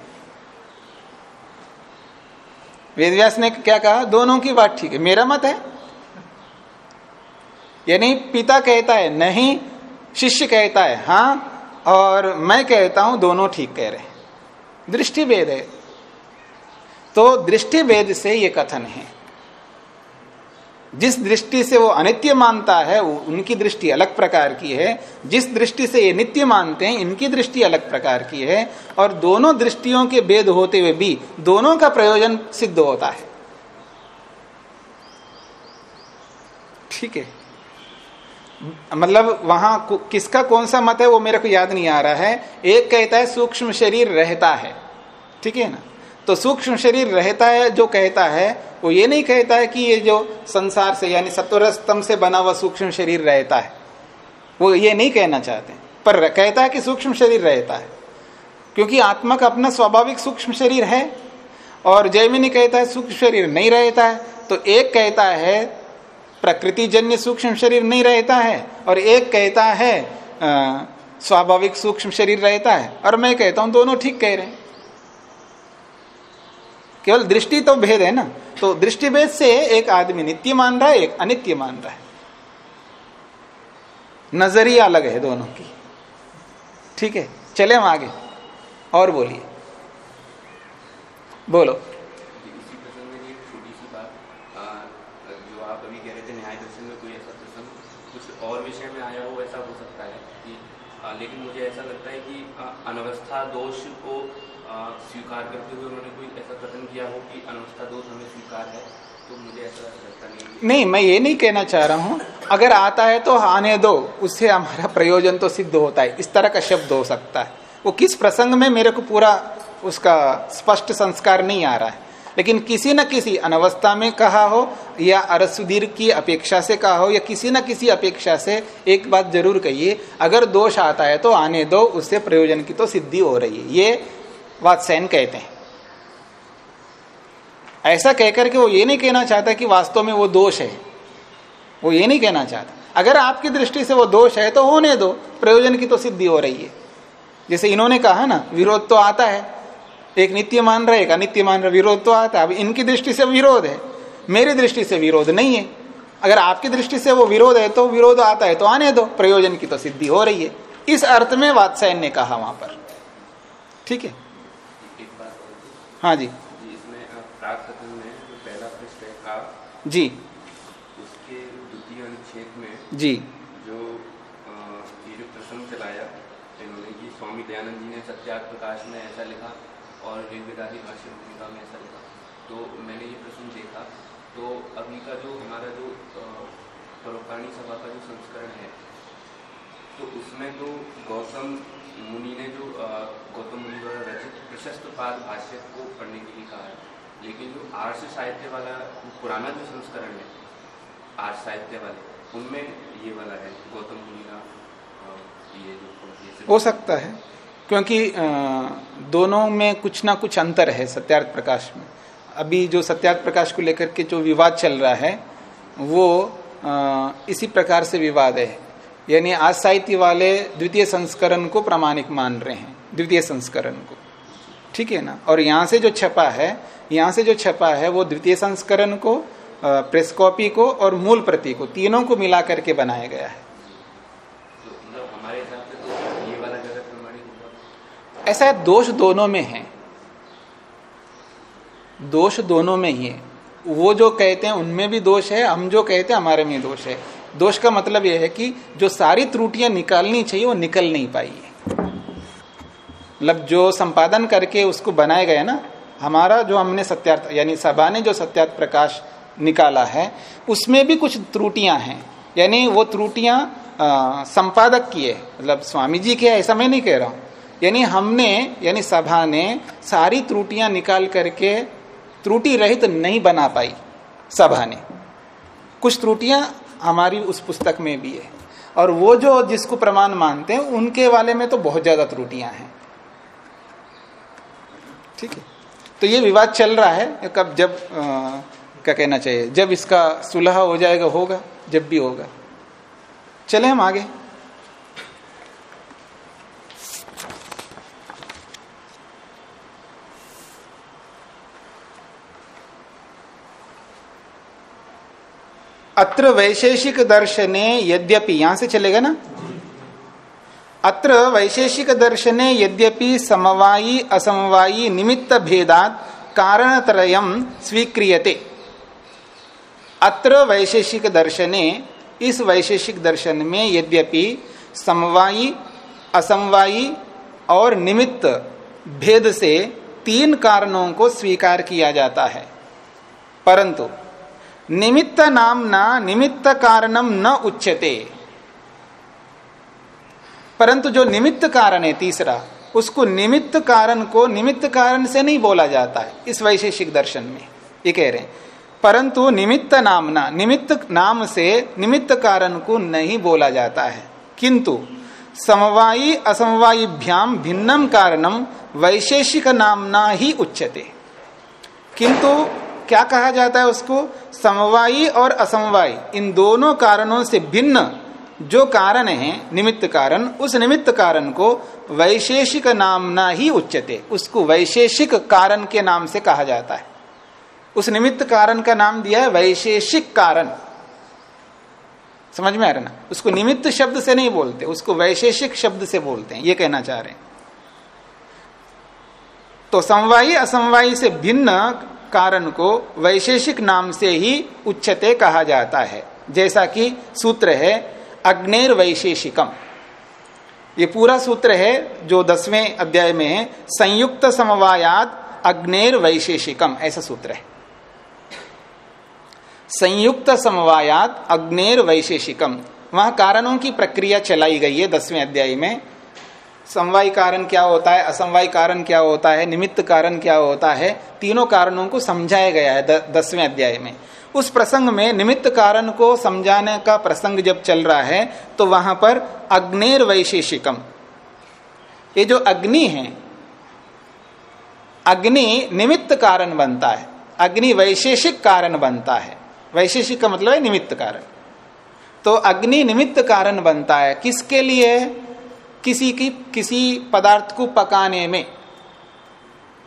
वेद व्यास ने क्या कहा? दोनों की बात ठीक है। मेरा मत है। यानी पिता कहता है, नहीं, शिष्य कहता है, हाँ और मैं कहता हूँ दोनों ठीक कह रहे दृष्टि भेद है। तो दृष्टि भेद से ये कथन है। जिस दृष्टि से वो अनित्य मानता है उनकी दृष्टि अलग प्रकार की है। जिस दृष्टि से ये नित्य मानते हैं, इनकी दृष्टि अलग प्रकार की है। और दोनों दृष्टियों के भेद होते हुए भी दोनों का प्रयोजन सिद्ध होता है। ठीक है। मतलब वहाँ किसका कौन सा मत है वो मेरे को याद नहीं आ रहा है। एक कहता है, सूक्ष्म शरीर रहता है। ठीक है ना? तो सूक्ष्म शरीर रहता है, जो कहता है, वो ये नहीं कहता है कि ये जो संसार से यानी सत्वरस्तम से बना हुआ सूक्ष्म शरीर रहता है। वो ये नहीं कहना चाहते। पर कहता है कि सूक्ष्म शरीर रहता है। क्योंकि आत्मा का अपना स्वाभाविक सूक्ष्म शरीर है। और जयमिनी कहता है, सूक्ष्म शरीर नहीं रहता है। तो एक कहता है प्रकृति जन्य सूक्ष्म शरीर नहीं रहता है, और एक कहता है स्वाभाविक सूक्ष्म शरीर रहता है, और मैं कहता हूँ दोनों ठीक कह रहे हैं। केवल दृष्टि तो भेद है ना? तो दृष्टि भेद से एक आदमी नित्य मान रहा है, एक अनित्य मान रहा है। नज़रिया अलग है दोनों की। ठीक है? चले हम आगे। और बोलिए। बोलो और विषय में आया हो ऐसा हो सकता है कि आ, लेकिन मुझे ऐसा लगता है कि अनवस्था दोष को स्वीकार करते हुए उन्होंने कोई ऐसा कथन किया हो कि अनवस्था दोष हमें स्वीकार है तो मुझे ऐसा लगता नहीं नहीं, मैं ये नहीं कहना चाह रहा हूँ, अगर आता है तो आने दो, उससे हमारा प्रयोजन तो सिद्ध होता है, इस तरह का शब्द हो सकता है। वो किस प्रसंग में मेरे को पूरा उसका स्पष्ट संस्कार नहीं आ रहा है। लेकिन किसी न किसी अनवस्था में कहा हो, या अरसुदीर की अपेक्षा से कहा हो, या किसी न किसी अपेक्षा से एक बात ज़रूर कहिए, अगर दोष आता है तो आने दो, उससे प्रयोजन की तो सिद्धि हो रही है। ये वात्सैन कहते हैं। ऐसा कहकर के वो ये नहीं कहना चाहता कि वास्तव में वो दोष है। वो ये नहीं कहना चाहता। अगर आपकी दृष्टि से वो दोष है तो होने दो, प्रयोजन की तो सिद्धि हो रही है। जैसे इन्होंने कहा ना, विरोध तो आता है। एक नित्य मान रहा एक अनित्य मान रहा विरोध तो आता है। अब इनकी दृष्टि से विरोध है मेरी दृष्टि से विरोध नहीं है। अगर आपकी दृष्टि से वो विरोध है तो विरोध आता है तो आने दो प्रयोजन की तो सिद्धि हो रही है। इस अर्थ में वात्सायन ने कहा वहाँ पर। ठीक है? हाँ जी। जो उसके द्वितीय अनुच्छेद में जी। जो ये जो प्रसंग चलाया इन्होंने कि स्वामी दयानंद जी ने सत्याग प्रकाश में ऋग्वेदारी भाष्य भूमिका में ऐसा लिखा तो मैंने ये प्रश्न देखा तो अभी का जो हमारा जो परोपकारी सभा का जो संस्करण है तो उसमें तो गौतम मुनि ने जो गौतम मुनि द्वारा रचित प्रशस्त पाद भाष्य को पढ़ने के लिए कहा है। लेकिन जो आर्ष साहित्य वाला पुराना जो संस्करण है आर्ष साहित्य वाले, उनमें ये वाला है, गौतम मुनि का ये जो हो सकता है। क्योंकि दोनों में कुछ ना कुछ अंतर है सत्यार्थ प्रकाश में। अभी जो सत्यार्थ प्रकाश को लेकर के जो विवाद चल रहा है, वो इसी प्रकार से विवाद है। यानी आज साहित्य वाले द्वितीय संस्करण को प्रामाणिक मान रहे हैं, द्वितीय संस्करण को। ठीक है ना? और यहाँ से जो छपा है, यहाँ से जो छपा है, वो द्वितीय संस्करण को प्रेस कॉपी को और मूल प्रति को, तीनों को मिला करके बनाया गया है। ऐसा दोष दोनों में है। दोष दोनों में ही है। वो जो कहते हैं, उनमें भी दोष है, हम जो कहते हैं, हमारे में दोष है। दोष का मतलब यह है कि जो सारी त्रुटियाँ निकालनी चाहिए, वो निकल नहीं पाई है। मतलब जो संपादन करके उसको बनाया गया ना, हमारा जो हमने सत्यार्थ, यानी सभा ने जो सत्यार्थ प्रकाश निकाला है, उसमें भी कुछ त्रुटियाँ हैं। यानी वो त्रुटियाँ संपादक की है। मतलब स्वामी जी के, ऐसा मैं नहीं कह रहा हूँ। यानी हमने यानी सभा ने सारी त्रुटियाँ निकाल करके त्रुटि रहित तो नहीं बना पाई सभा ने। कुछ त्रुटियाँ हमारी उस पुस्तक में भी है। और वो जो जिसको प्रमाण मानते हैं उनके वाले में तो बहुत ज़्यादा त्रुटियाँ हैं। ठीक है? तो ये विवाद चल रहा है कब जब आ, क्या कहना चाहिए? जब इसका सुलह हो जाएगा होगा जब भी होगा। चले हम आगे। अत्र वैशेषिक दर्शने यद्यपि, यहाँ से चलेगा ना? अत्र वैशेषिक दर्शने यद्यपि समवायी, असमवायी, निमित्त भेदात कारणत्रयम स्वीक्रियते। अत्र वैशेषिक दर्शने इस वैशेषिक दर्शन में यद्यपि समवायी, असमवायी और निमित्त भेद से तीन कारणों को स्वीकार किया जाता है। परंतु निमित्त नामना निमित्त कारणम न उच्यते। परंतु जो निमित्त कारण है तीसरा, उसको निमित्त कारण को निमित्त कारण से नहीं बोला जाता है, इस वैशेषिक दर्शन में। ये कह रहे हैं, परंतु निमित्त नामना, निमित्त नाम से निमित्त कारण को नहीं बोला जाता है। किंतु, समवायी असमवायीभ्याम भिन्नम कारणम वैशेषिक नामना ही उच्चते किंतु क्या कहा जाता है उसको? समवायी और असमवायी। इन दोनों कारणों से भिन्न जो कारण है, निमित्त कारण, उस निमित्त कारण को वैशेषिक नामना ही उच्चते उसको वैशेषिक कारण के नाम से कहा जाता है। उस निमित्त कारण का नाम दिया है वैशेषिक कारण। समझ में आ रहा ना? उसको निमित्त शब्द से नहीं बोलते, उसको वैशेषिक शब्द से बोलते हैं। ये कहना चाह रहे हैं। तो समवायी, असमवायी से भिन्न कारण को वैशेषिक नाम से ही उच्चते कहा जाता है। जैसा कि सूत्र है, अग्नेर वैशेषिकम। ये पूरा सूत्र है जो दसवें अध्याय में है, संयुक्त समवायात अग्नेर वैशेषिकम, ऐसा सूत्र है। संयुक्त समवायात अग्नेर वैशेषिकम। वहाँ कारणों की प्रक्रिया चलाई गई है दसवें अध्याय में। समवाय कारण क्या होता है, असमवाय कारण क्या होता है, निमित्त कारण क्या होता है, तीनों कारणों को समझाया गया है दसवें अध्याय में। उस प्रसंग में निमित्त कारण को समझाने का प्रसंग जब चल रहा है तो वहाँ पर अग्नेर वैशेषिकम। ये जो अग्नि है, अग्नि निमित्त कारण बनता है, अग्नि वैशेषिक कारण बनता है। वैशेषिक का मतलब है निमित्त कारण। तो अग्नि निमित्त कारण बनता है किसके लिए? किसी की किसी पदार्थ को पकाने में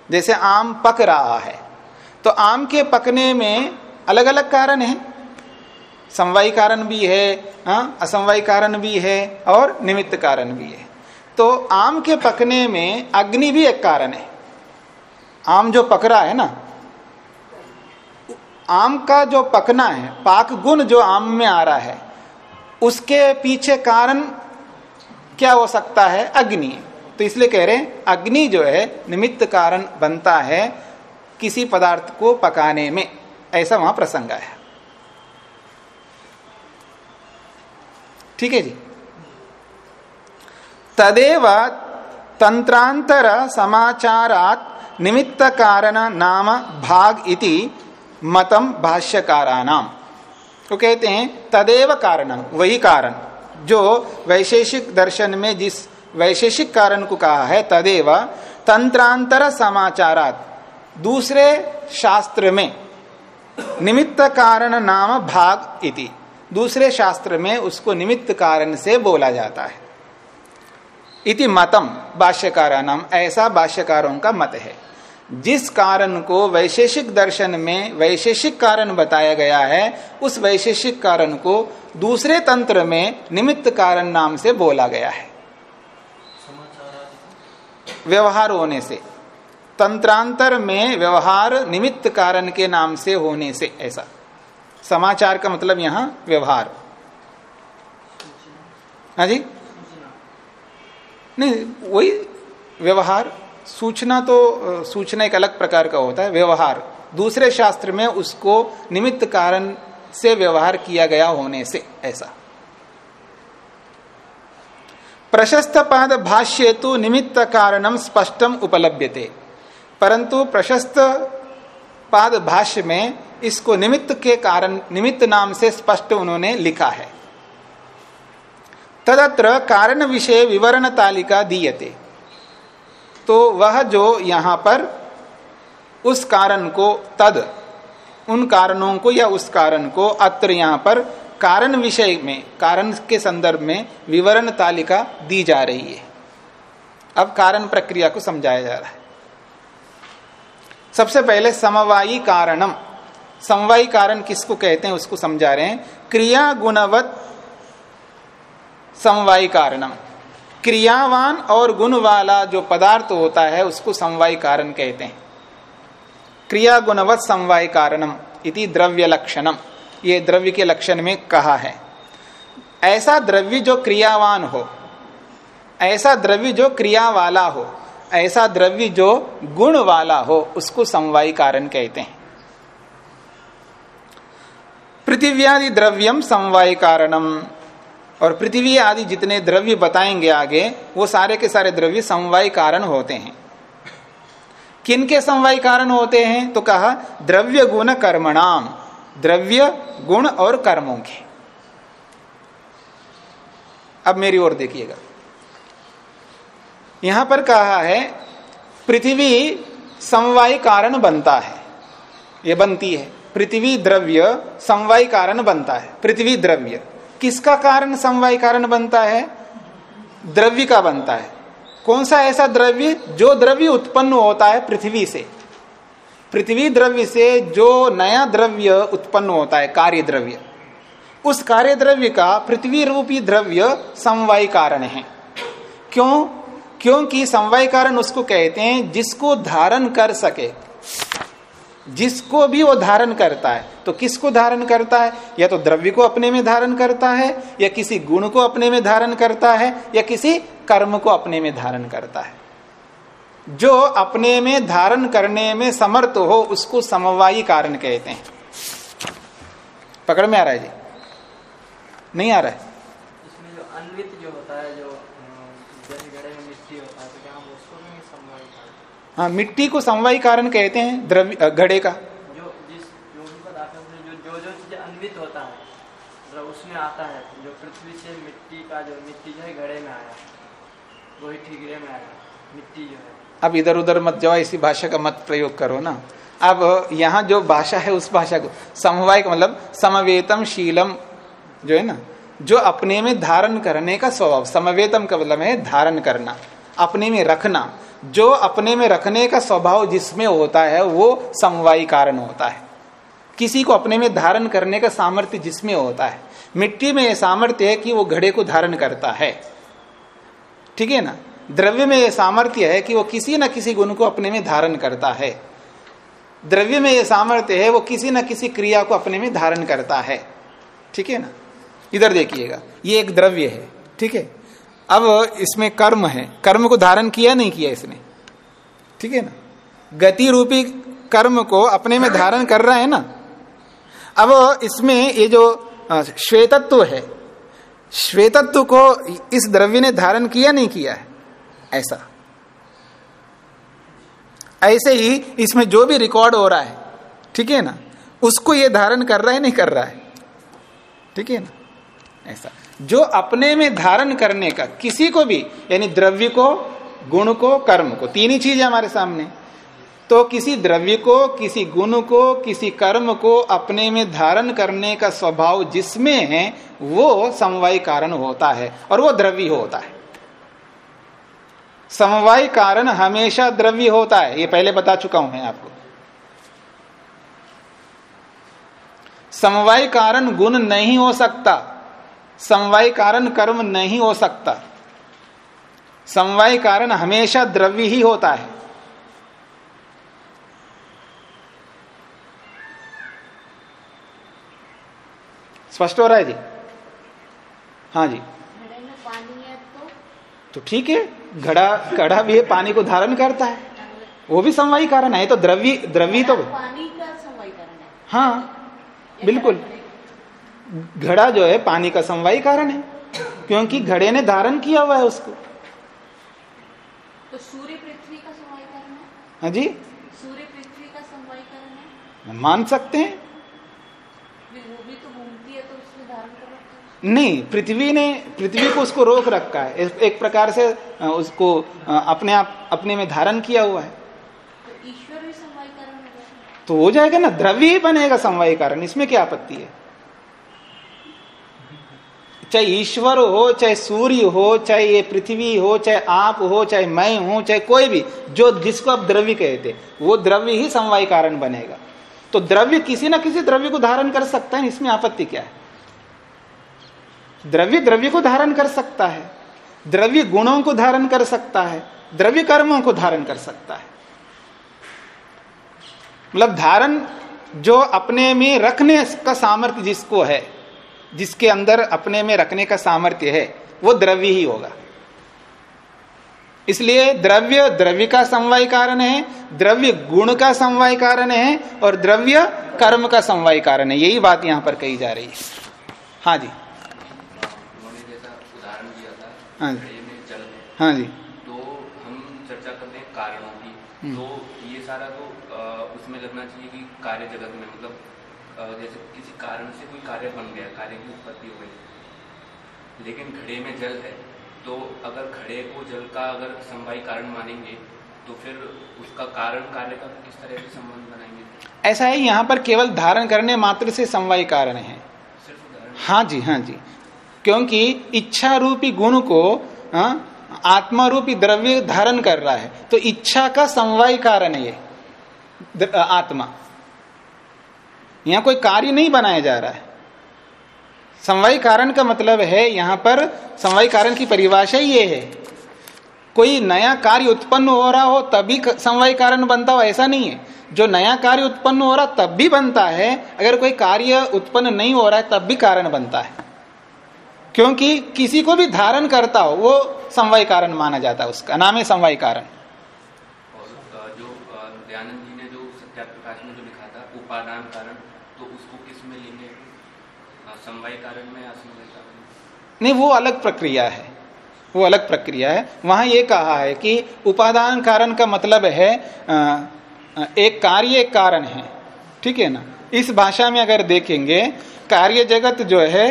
जैसे आम पक रहा है तो आम के पकने में अलग अलग कारण है। समवायी कारण भी है हाँ, असमवायी कारण भी है और निमित्त कारण भी है। तो आम के पकने में अग्नि भी एक कारण है। आम जो पक रहा है ना आम का जो पकना है पाक गुण जो आम में आ रहा है उसके पीछे कारण क्या हो सकता है? अग्नि। तो इसलिए कह रहे हैं, अग्नि जो है, निमित्त कारण बनता है किसी पदार्थ को पकाने में। ऐसा वहाँ प्रसंग है ठीक है जी? तदेव तंत्रांतर समाचारात निमित्त कारण नाम भाग इति मतम भाष्यकारा नाम तो कहते हैं, तदेव कारण, वही कारण। जो वैशेषिक दर्शन में जिस वैशेषिक कारण को कहा है, तदेव तंत्रांतर समाचारात, दूसरे शास्त्र में, निमित्त कारण नाम भाग इति। दूसरे शास्त्र में उसको निमित्त कारण से बोला जाता है। इति मतम भाष्यकारा नाम ऐसा भाष्यकारों का मत है। जिस कारण को वैशेषिक दर्शन में वैशेषिक कारण बताया गया है, उस वैशेषिक कारण को दूसरे तंत्र में निमित्त कारण नाम से बोला गया है। व्यवहार होने से, तंत्रांतर में व्यवहार निमित्त कारण के नाम से होने से, ऐसा। समाचार का मतलब यहाँ व्यवहार। हाँ जी? नहीं, वही व्यवहार। सूचना तो सूचना एक अलग प्रकार का होता है, व्यवहार। दूसरे शास्त्र में उसको निमित्त कारण से व्यवहार किया गया होने से, ऐसा। प्रशस्त पाद भाष्य तो निमित्त कारणम स्पष्टम उपलब्धते परंतु प्रशस्त पाद भाष्य में इसको निमित्त के कारण, निमित्त नाम से स्पष्ट उन्होंने लिखा है। तदत्र कारण विषय विवरण तालिका दीयते। तो वह जो यहाँ पर उस कारण को तद, उन कारणों को या उस कारण को अत्र यहाँ पर कारण विषय में, कारण के संदर्भ में विवरण तालिका दी जा रही है। अब कारण प्रक्रिया को समझाया जा रहा है। सबसे पहले समवायी कारणम, समवायी कारण किसको कहते हैं उसको समझा रहे हैं। क्रिया गुणवत समवायी कारणम। क्रियावान और गुण वाला जो पदार्थ होता है, उसको समवाय कारण कहते हैं। क्रिया गुणवत समवाय कारणम इति द्रव्य लक्षणम। ये द्रव्य के लक्षण में कहा है। ऐसा द्रव्य जो क्रियावान हो, ऐसा द्रव्य जो क्रिया वाला हो, ऐसा द्रव्य जो गुण वाला हो, उसको समवाय कारण कहते हैं। पृथिव्यादि द्रव्यम समवाय कारणम। और पृथ्वी आदि जितने द्रव्य बताएँगे आगे, वो सारे के सारे द्रव्य समवाय कारण होते हैं। किन के समवाय कारण होते हैं? तो कहा, द्रव्य गुण कर्मणाम। द्रव्य गुण और कर्मों के। अब मेरी ओर देखिएगा। यहाँ पर कहा है, पृथ्वी समवाय कारण बनता है। ये बनती है। पृथ्वी द्रव्य समवाय कारण बनता है। पृथ्वी द्रव्य। किसका कारण समवाय कारण बनता है? द्रव्य का बनता है। कौन सा ऐसा द्रव्य जो द्रव्य उत्पन्न होता है पृथ्वी से? पृथ्वी द्रव्य से जो नया द्रव्य उत्पन्न होता है, कार्य द्रव्य। उस कार्य द्रव्य का पृथ्वी रूपी द्रव्य समवाय कारण है। क्यों? क्योंकि समवाय कारण उसको कहते हैं जिसको धारण कर सके। जिसको भी वो धारण करता है तो किसको धारण करता है? या तो द्रव्य को अपने में धारण करता है, या किसी गुण को अपने में धारण करता है, या किसी कर्म को अपने में धारण करता है। जो अपने में धारण करने में समर्थ हो, उसको समवायी कारण कहते हैं। पकड़ में आ रहा है जी? नहीं आ रहा है इसमें जो अन्वित जो होता है जो अम, जैसे घड़े में मिट्टी होता है तो क्या हम उसको भी समवाय कारण हाँ मिट्टी को समवायी कारण कहते हैं द्रव्य घड़े का। जो जिस जो भी पदार्थ जो जो जो चीज़ें अन्वित होता है मतलब उसमें आता है जो पृथ्वी से मिट्टी का जो मिट्टी जो है घड़े में आया। वही ठीकरे में आया मिट्टी जो है। अब इधर उधर मत जाओ इसी भाषा का मत प्रयोग करो ना। अब यहाँ जो भाषा है उस भाषा को समवाय मतलब समवेतम शीलम जो है ना जो अपने में धारण करने का स्वभाव समवेतम का मतलब है धारण करना अपने में रखना। जो अपने में रखने का स्वभाव जिसमें होता है, वो समवायी कारण होता है। किसी को अपने में धारण करने का सामर्थ्य जिसमें होता है। मिट्टी में यह सामर्थ्य है कि वो घड़े को धारण करता है। ठीक है ना? द्रव्य में यह सामर्थ्य है कि वो किसी न किसी गुण को अपने में धारण करता है। द्रव्य में यह सामर्थ्य है, वो किसी न किसी क्रिया को अपने में धारण करता है। ठीक है ना? इधर देखिएगा। ये एक द्रव्य है। ठीक है? अब इसमें कर्म है। कर्म को धारण किया नहीं किया इसने। ठीक है ना? गति रूपी कर्म को अपने में धारण कर रहा है ना? अब इसमें ये जो श्वेतत्व है, श्वेतत्व को इस द्रव्य ने धारण किया नहीं किया है। ऐसा। ऐसे ही इसमें जो भी रिकॉर्ड हो रहा है, ठीक है ना? उसको ये धारण कर रहा है, नहीं कर रहा है। ठीक है ना? ऐसा। जो अपने में धारण करने का, किसी को भी, यानी द्रव्य को, गुण को, कर्म को, तीन ही चीज़ है हमारे सामने। तो किसी द्रव्य को, किसी गुण को, किसी कर्म को अपने में धारण करने का स्वभाव जिसमें है, वो समवाय कारण होता है, और वो द्रव्य होता है। समवाय कारण हमेशा द्रव्य होता है, ये पहले बता चुका हूँ मैं आपको। समवाय कारण गुण नहीं हो सकता समवाय कारण कर्म नहीं हो सकता। समवाय कारण हमेशा द्रव्य ही होता है। स्पष्ट हो रहा है जी? हाँ जी। तो तो ठीक है घड़ा घड़ा भी है पानी को धारण करता है। वो भी समवाही कारण है तो द्रव्य द्रव्य तो पानी का समवायीकरण है। हाँ बिल्कुल। घड़ा जो है पानी का समवायी कारण है क्योंकि घड़े ने धारण किया हुआ है उसको। तो सूर्य पृथ्वी का समवायीकरण है? हाँ जी। सूर्य पृथ्वी का समवायीकरण है? मान सकते हैं। वो भी तो घूमती है तो उसने धारण कर रखा है। नहीं पृथ्वी ने पृथ्वी को उसको रोक रखा है। एक- प्रकार से उसको अपने आप अपने में धारण किया हुआ है। तो तो हो जाएगा ना द्रव्य ही बनेगा समवाय कारण। इसमें क्या आपत्ति है? चाहे ईश्वर हो, चाहे सूर्य हो, चाहे ये पृथ्वी हो, चाहे आप हो, चाहे मैं हूँ, चाहे कोई भी, जो जिसको आप द्रव्य कहते वो द्रव्य ही समवाय कारण बनेगा। तो द्रव्य किसी ना किसी द्रव्य को धारण कर सकता है, इसमें आपत्ति क्या है? द्रव्य द्रव्य को धारण कर सकता है, द्रव्य गुणों को धारण कर सकता है, द्रव्य कर्मों को धारण कर सकता है। मतलब धारण जो अपने में रखने का सामर्थ्य जिसको है जिसके अंदर अपने में रखने का सामर्थ्य है वो द्रव्य ही होगा। इसलिए द्रव्य द्रव्य का समवाय कारण है द्रव्य गुण का समवाय कारण है और द्रव्य कर्म का समवाय कारण है। यही बात यहाँ पर कही जा रही है। हाँ जी। हाँ जी। है जी। तो हम चर्चा करते हैं कारणों की। हम्म। तो ये सारा तो उसमें लगना चाहिए कि कार्य जगत में मतलब जैसे किसी कारण से कोई कार्य बन गया कार्य की उत्पत्ति हो गई। लेकिन घड़े में जल है तो अगर घड़े को जल का अगर समवाय कारण मानेंगे तो फिर उसका कारण कार्य का किस तरह से संबंध बनाएँगे? ऐसा है यहाँ पर केवल धारण करने मात्र से समवाय कारण है। हाँ जी हाँ जी। क्योंकि इच्छा रूपी गुण को हाँ, आत्मा रूपी द्रव्य धारण कर रहा है तो इच्छा का समवाय कारण है ये आत्मा। यहाँ कोई कार्य नहीं बनाया जा रहा है। समवाय कारण का मतलब है, यहाँ पर समवाय कारण की परिभाषा ये है। कोई नया कार्य उत्पन्न हो रहा हो, तभी समवाय कारण बनता हो, ऐसा नहीं है। जो नया कार्य उत्पन्न हो रहा, तब भी बनता है। अगर कोई कार्य उत्पन्न नहीं हो रहा है, तब भी कारण बनता है। क्योंकि किसी को भी धारण करता हो, वो समवाय कारण माना जाता है उसका। नाम है समवाय कारण। जो दयानंद जी ने जो सत्याप्रकाश में जो लिखा था, उपादान कारण तो उसको किसमें लेंगे अ, नहीं, वो अलग प्रक्रिया है। वो अलग प्रक्रिया है। वहाँ ये कहा है कि उपादान कारण का मतलब है एक कार्य कारण है। ठीक है ना? इस भाषा में अगर देखेंगे, कार्य जगत जो है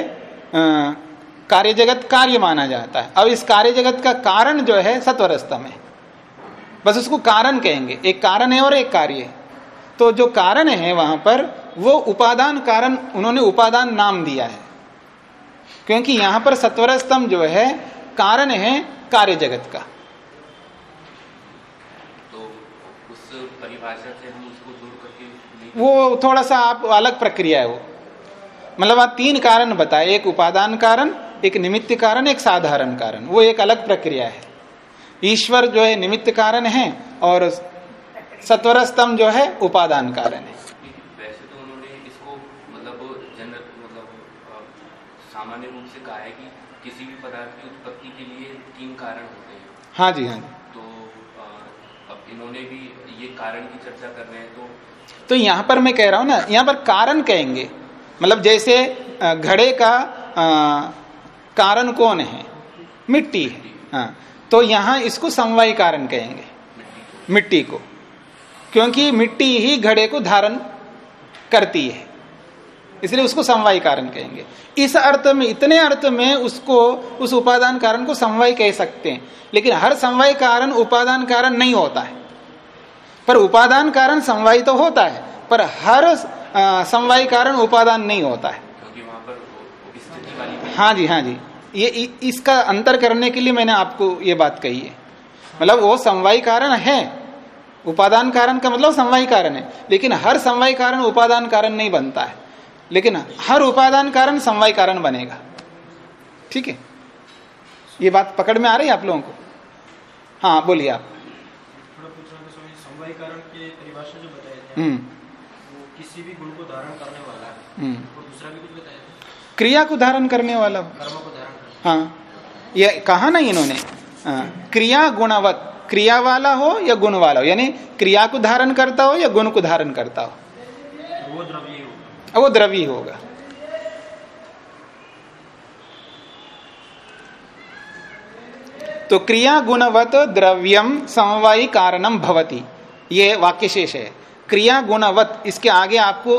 कार्य जगत कार्य माना जाता है। अब इस कार्य जगत का कारण जो है, सत्वरस्तम है। बस उसको कारण कहेंगे। एक कारण है और एक कार्य है। तो जो कारण है वहाँ पर वो उपादान कारण उन्होंने उपादान नाम दिया है। क्योंकि यहाँ पर सत्वर स्तंभ जो है कारण है कार्य जगत का। तो उस परिभाषा से हम उसको दूर करके वो थोड़ा सा आप अलग प्रक्रिया है वो। मतलब आप तीन कारण बताए एक उपादान कारण एक निमित्त कारण एक साधारण कारण। वो एक अलग प्रक्रिया है। ईश्वर जो है निमित्त कारण है और सत्वर स्तंभ जो है उपादान कारण है। वैसे तो उन्होंने इसको मतलब जनरल मतलब सामान्य रूप से कहा है कि किसी भी पदार्थ की उत्पत्ति के लिए तीन कारण होते हैं। हाँ जी हाँ जी। तो अब इन्होंने भी ये कारण की चर्चा कर रहे हैं तो तो यहाँ पर मैं कह रहा हूँ ना यहाँ पर कारण कहेंगे। मतलब जैसे घड़े का अ, कारण कौन है? मिट्टी है। हाँ तो यहाँ इसको समवाय कारण कहेंगे। मिट्टी को। क्योंकि मिट्टी ही घड़े को धारण करती है। इसलिए उसको समवाय कारण कहेंगे। इस अर्थ में इतने अर्थ में उसको उस उपादान कारण को समवाय कह सकते हैं। लेकिन हर समवाय कारण उपादान कारण नहीं होता है। पर उपादान कारण समवाय तो होता है पर हर समवाय कारण उपादान नहीं होता है। हाँ। जी हाँ जी। ये इसका अंतर करने के लिए मैंने आपको ये बात कही है। मतलब वो समवाय कारण है उपादान कारण का मतलब समवाय कारण है। लेकिन हर समवाय कारण उपादान कारण नहीं बनता है। लेकिन हर उपादान कारण समवाय कारण बनेगा। ठीक है? ये बात पकड़ में आ रही है आप लोगों को? हाँ बोलिए आप। थोड़ा पूछना था स्वामी समवाय कारण के परिभाषा जो बताए थे हम्म। वो किसी भी गुण को धारण करने वाला है हम्म। और दूसरा भी कुछ बताया क्रिया को धारण करने वाला। कर्म को धारण हाँ। ये कहा ना इन्होंने? हाँ, क्रिया गुणवत क्रिया वाला हो या गुण वाला हो? यानी क्रिया को धारण करता हो या गुण को धारण करता हो? वो द्रव्य होगा। वो द्रवी होगा। तो क्रिया गुणवत द्रव्यम समवायी कारणम भवती। ये वाक्य शेष है। क्रिया गुणवत इसके आगे आपको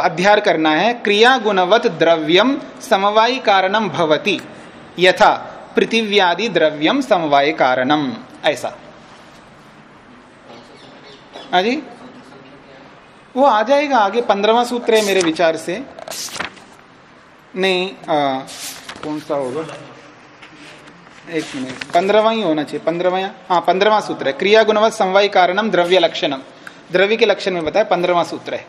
अध्ययन करना है। क्रिया गुणवत द्रव्यम समवायी कारणम भवती। यथा पृथिव्यादि द्रव्यम समवाय कारणम ऐसा। हाँ जी? वो आ जाएगा आगे पंद्रवा सूत्र है मेरे विचार से। नहीं आ, कौन सा होगा? एक मिनट पंद्रवा ही होना चाहिए पंद्रवा हाँ पंद्रवा सूत्र है। क्रिया गुणवत समवाय कारणम द्रव्य लक्षणम द्रव्य के लक्षण में बताया पंद्रवा सूत्र है।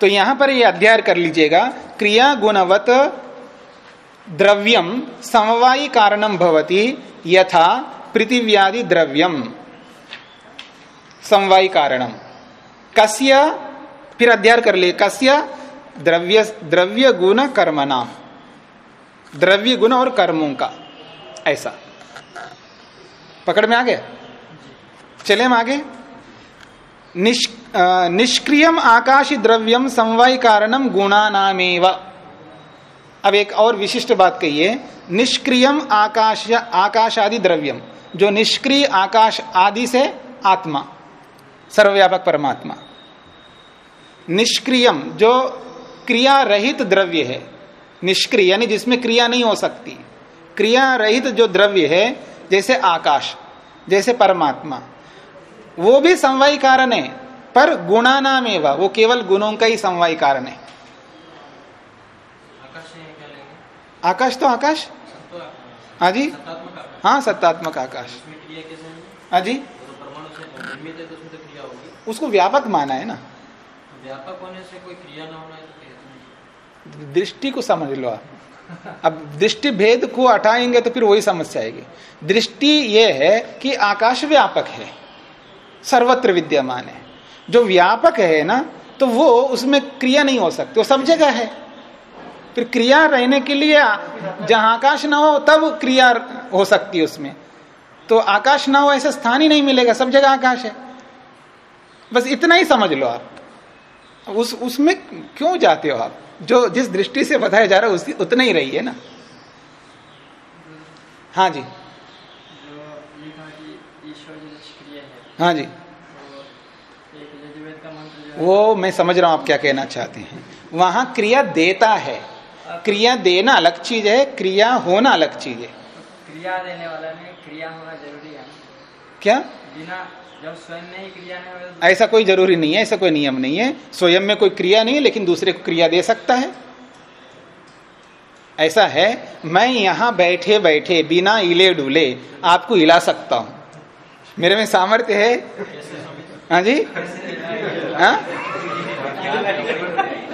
तो यहाँ पर ये अध्ययन कर लीजिएगा क्रिया गुणवत द्रव्यम समवायी कारणम भवति, यथा पृथिव्यादि द्रव्यम समवायी कारणम कस्य? फिर अध्ययन कर लिए। कस्य? द्रव्य द्रव्य गुण कर्म नाम द्रव्य गुण और कर्मों का। ऐसा। पकड़ में आ गया चले आगे। निष्क्रियम आकाश द्रव्यम समवाय कारणम गुणा नामेव अब एक और विशिष्ट बात कहिए निष्क्रियम आकाश आकाश आदि द्रव्यम, जो निष्क्रिय आकाश आदि से आत्मा, सर्वव्यापक परमात्मा। निष्क्रियम, जो क्रिया रहित द्रव्य है, निष्क्रिय, यानी जिसमें क्रिया नहीं हो सकती क्रिया रहित जो द्रव्य है, जैसे आकाश, जैसे परमात्मा, वो भी समवाय कारण है, पर गुणा नाम वो केवल गुणों का ही समवाय कारण है आकाश से क्या लेंगे आकाश तो आकाश? सत्व हाँ सत्तात्मक आकाश। हाँ जी उसको व्यापक माना है ना। व्यापक होने से कोई क्रिया ना होना है दृष्टि को समझ लो आप। अब दृष्टि भेद को हटाएँगे तो फिर वही समस्या आएगी। दृष्टि ये है कि आकाश व्यापक है, सर्वत्र विद्यमान है। जो व्यापक है ना तो वो उसमें क्रिया नहीं हो सकती, वो सब जगह है। फिर क्रिया रहने के लिए जहाँ आकाश ना हो तब क्रिया हो सकती है उसमें। तो आकाश ना हो ऐसा स्थान ही नहीं मिलेगा सब जगह आकाश है। बस इतना ही समझ लो आप। उस उसमें क्यों जाते हो आप? जो जिस दृष्टि से बताया जा रहा है उसी उतना ही रही है ना। हाँ जी। है। जी। तो वो मैं समझ रहा हूँ आप क्या कहना चाहते हैं। वहाँ क्रिया देता है। क्रिया देना अलग चीज़ है क्रिया होना अलग चीज़ है। क्रिया देने वाला में क्रिया होना ज़रूरी है। क्या? बिना जब स्वयं में ही क्रिया नहीं तो ऐसा कोई ज़रूरी नहीं है ऐसा कोई नियम नहीं है। स्वयं में कोई क्रिया नहीं है लेकिन दूसरे को क्रिया दे सकता है। ऐसा है मैं यहाँ बैठे बैठे बिना हिले डुले आपको हिला सकता हूँ। मेरे में सामर्थ्य है? हाँ जी? हाँ?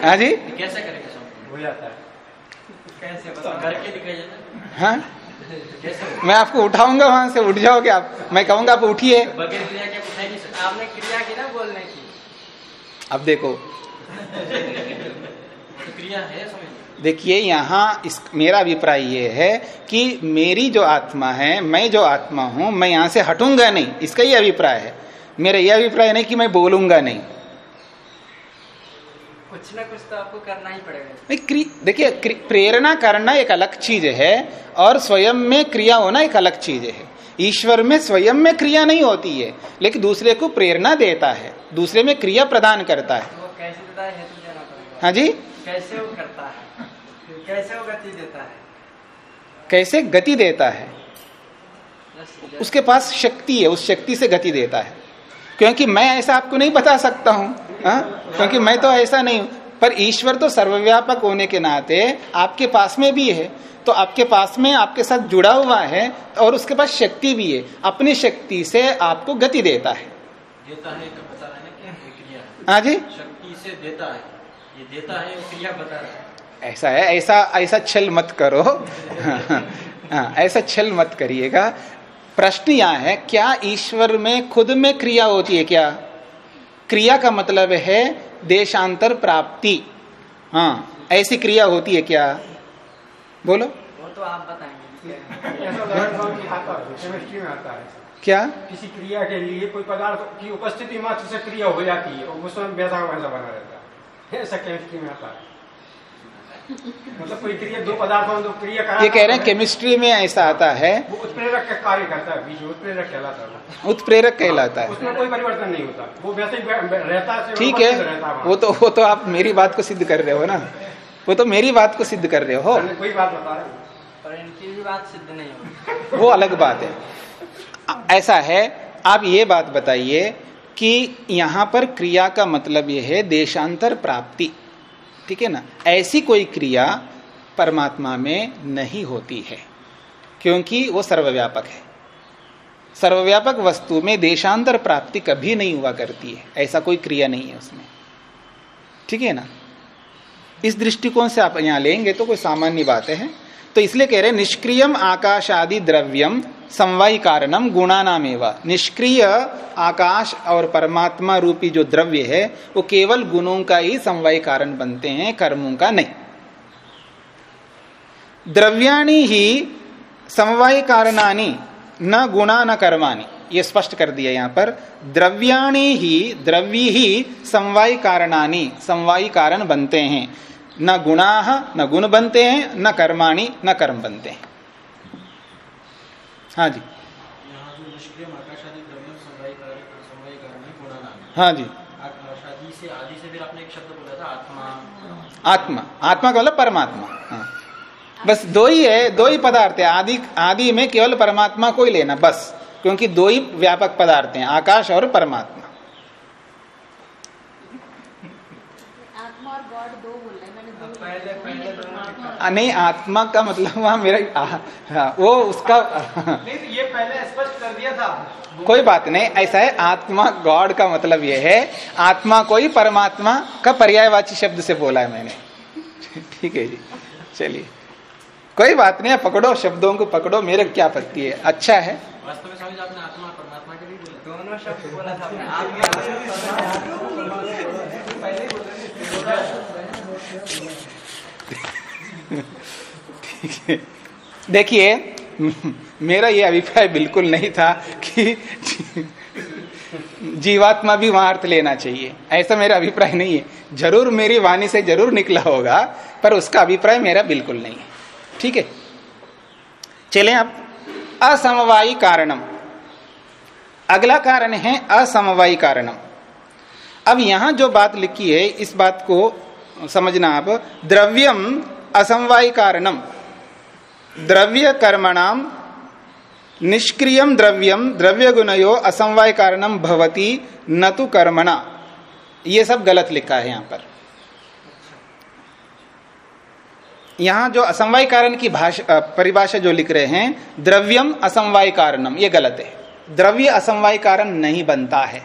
हाँ जी? कैसे करेंगे सब? जाता है। कैसे हाँ? मैं आपको उठाऊँगा वहाँ से उठ जाओगे आप। मैं कहूँगा आप उठिए। आपने क्रिया की ना बोलने की। अब देखो। तो क्रिया है देखिए यहाँ इस मेरा अभिप्राय ये है कि मेरी जो आत्मा है मैं जो आत्मा हूँ मैं यहाँ से हटूँगा नहीं। इसका ये अभिप्राय है। मेरा यह अभिप्राय नहीं कि मैं बोलूँगा नहीं। कुछ ना कुछ तो आपको करना ही पड़ेगा। देखिए प्रेरणा करना एक अलग चीज़ है और स्वयं में क्रिया होना एक अलग चीज़ है। ईश्वर में स्वयं में क्रिया नहीं होती है लेकिन दूसरे को प्रेरणा देता है दूसरे में क्रिया प्रदान करता है। तो वो कैसे देता है हेतु देना पड़ेगा। हाँ जी? कैसे वो करता है? कैसे वो गति देता है? कैसे गति देता है? उसके पास शक्ति है उस शक्ति से गति देता है। क्योंकि मैं ऐसा आपको नहीं बता सकता हूँ। हाँ? क्योंकि मैं तो ऐसा नहीं हूँ। पर ईश्वर तो सर्वव्यापक होने के नाते आपके पास में भी है। तो आपके पास में आपके साथ जुड़ा हुआ है और उसके पास शक्ति भी है। अपनी शक्ति से आपको गति देता है। देता है तो बता रहा हाँ जी? शक्ति से देता है। ये देता है क्रिया बता रहा है। ऐसा है ऐसा ऐसा छल मत करो। हाँ ऐसा छल मत करिएगा। प्रश्न यह है क्या ईश्वर में खुद में क्रिया होती है क्या? क्रिया का मतलब है देशांतर प्राप्ति। हाँ ऐसी क्रिया होती है क्या? बोलो। वो तो आप बताएँगे। है है। क्या? किसी क्रिया के लिए कोई पदार्थ की उपस्थिति मात्र से क्रिया हो जाती है और उसमें वैसा वैसा बना रहता है। ऐसा केमिस्ट्री में आता है। मतलब कोई क्रिया दो पदार्थों तो क्रिया करा ये कह रहे हैं केमिस्ट्री में ऐसा आता है। वो उत्प्रेरक का कार्य करता है में उत्प्रेरक कहलाता है उत्प्रेरक कहलाता है। उसमें कोई परिवर्तन नहीं होता। वो वैसे ही रहता है ठीक है। वो तो वो तो आप मेरी बात को सिद्ध कर रहे हो ना। वो तो मेरी बात को सिद्ध कर रहे हो। कोई बात बता रहा हूँ। पर इनकी भी बात सिद्ध नहीं होगी वो अलग बात है। ऐसा है आप ये बात बताइए कि यहाँ पर क्रिया का मतलब यह है देशांतर प्राप्ति। ठीक है ना? ऐसी कोई क्रिया परमात्मा में नहीं होती है, क्योंकि वो सर्वव्यापक है। सर्वव्यापक वस्तु में देशांतर प्राप्ति कभी नहीं हुआ करती है। ऐसा कोई क्रिया नहीं है उसमें। ठीक है ना? इस दृष्टिकोण से आप यहाँ लेंगे तो कोई सामान्य बातें है। तो इसलिए कह रहे निष्क्रियम आकाश आदि द्रव्यम समवाय कारणम गुणानाम एवं निष्क्रिय आकाश और परमात्मा रूपी जो द्रव्य है, वो केवल गुणों का ही समवाय कारण बनते हैं, कर्मों का नहीं। द्रव्याणी ही समवाय कारणानी, न गुणा न कर्माणी ये स्पष्ट कर दिया यहाँ पर। द्रव्याणी ही, द्रव्य ही समवाय कारणानी, समवाय कारण बनते हैं। न गुणा न गुण बनते हैं न कर्माणी न कर्म बनते हैं। हाँ जी। है। हाँ जी। से आदि से फिर आपने एक शब्द बोला था आत्मा। आत्मा। आत्मा का मतलब परमात्मा। हाँ। बस दो ही है दो ही पदार्थ है। आदि आदि में केवल परमात्मा को ही लेना बस। क्योंकि दो ही व्यापक पदार्थ हैं आकाश और परमात्मा आत्मा और गॉड दो बोल रहे हैं मैंने दो पहले पहले दोनों के आ, नहीं आत्मा का मतलब वहाँ मेरा आ, हाँ, वो उसका नहीं तो ये पहले स्पष्ट कर दिया था। कोई बात नहीं ऐसा है आत्मा गॉड का मतलब यह है आत्मा को ही परमात्मा का पर्यायवाची शब्द से बोला है मैंने। ठीक है जी चलिए। कोई बात नहीं है पकड़ो शब्दों को पकड़ो मेरे क्या आपत्ति है अच्छा है। वास्तव में स्वामी जी आपने आत्मा और परमात्मा के लिए दोनों शब्द बोला था आपने ठीक है। देखिए, मेरा ये अभिप्राय बिल्कुल नहीं था कि जीवात्मा भी वहाँ अर्थ लेना चाहिए। ऐसा मेरा अभिप्राय नहीं है। ज़रूर मेरी वाणी से ज़रूर निकला होगा, पर उसका अभिप्राय मेरा बिल्कुल नहीं है। ठीक है? चलें अब असमवायी कारणम। अगला कारण है असमवायी कारणम। अब यहाँ जो बात लिखी है, इस बात को समझना आप। द्रव्यम असमवायी कारणम द्रव्य कर्मणाम निष्क्रियम द्रव्यम द्रव्य गुणयो असमवाय कारणम भवती, न तो कर्मणा। ये सब गलत लिखा है यहाँ पर। यहाँ जो असमवाय कारण की भाषा परिभाषा जो लिख रहे हैं, द्रव्यम असमवाय कारणम ये गलत है। द्रव्य असमवाय कारण नहीं बनता है।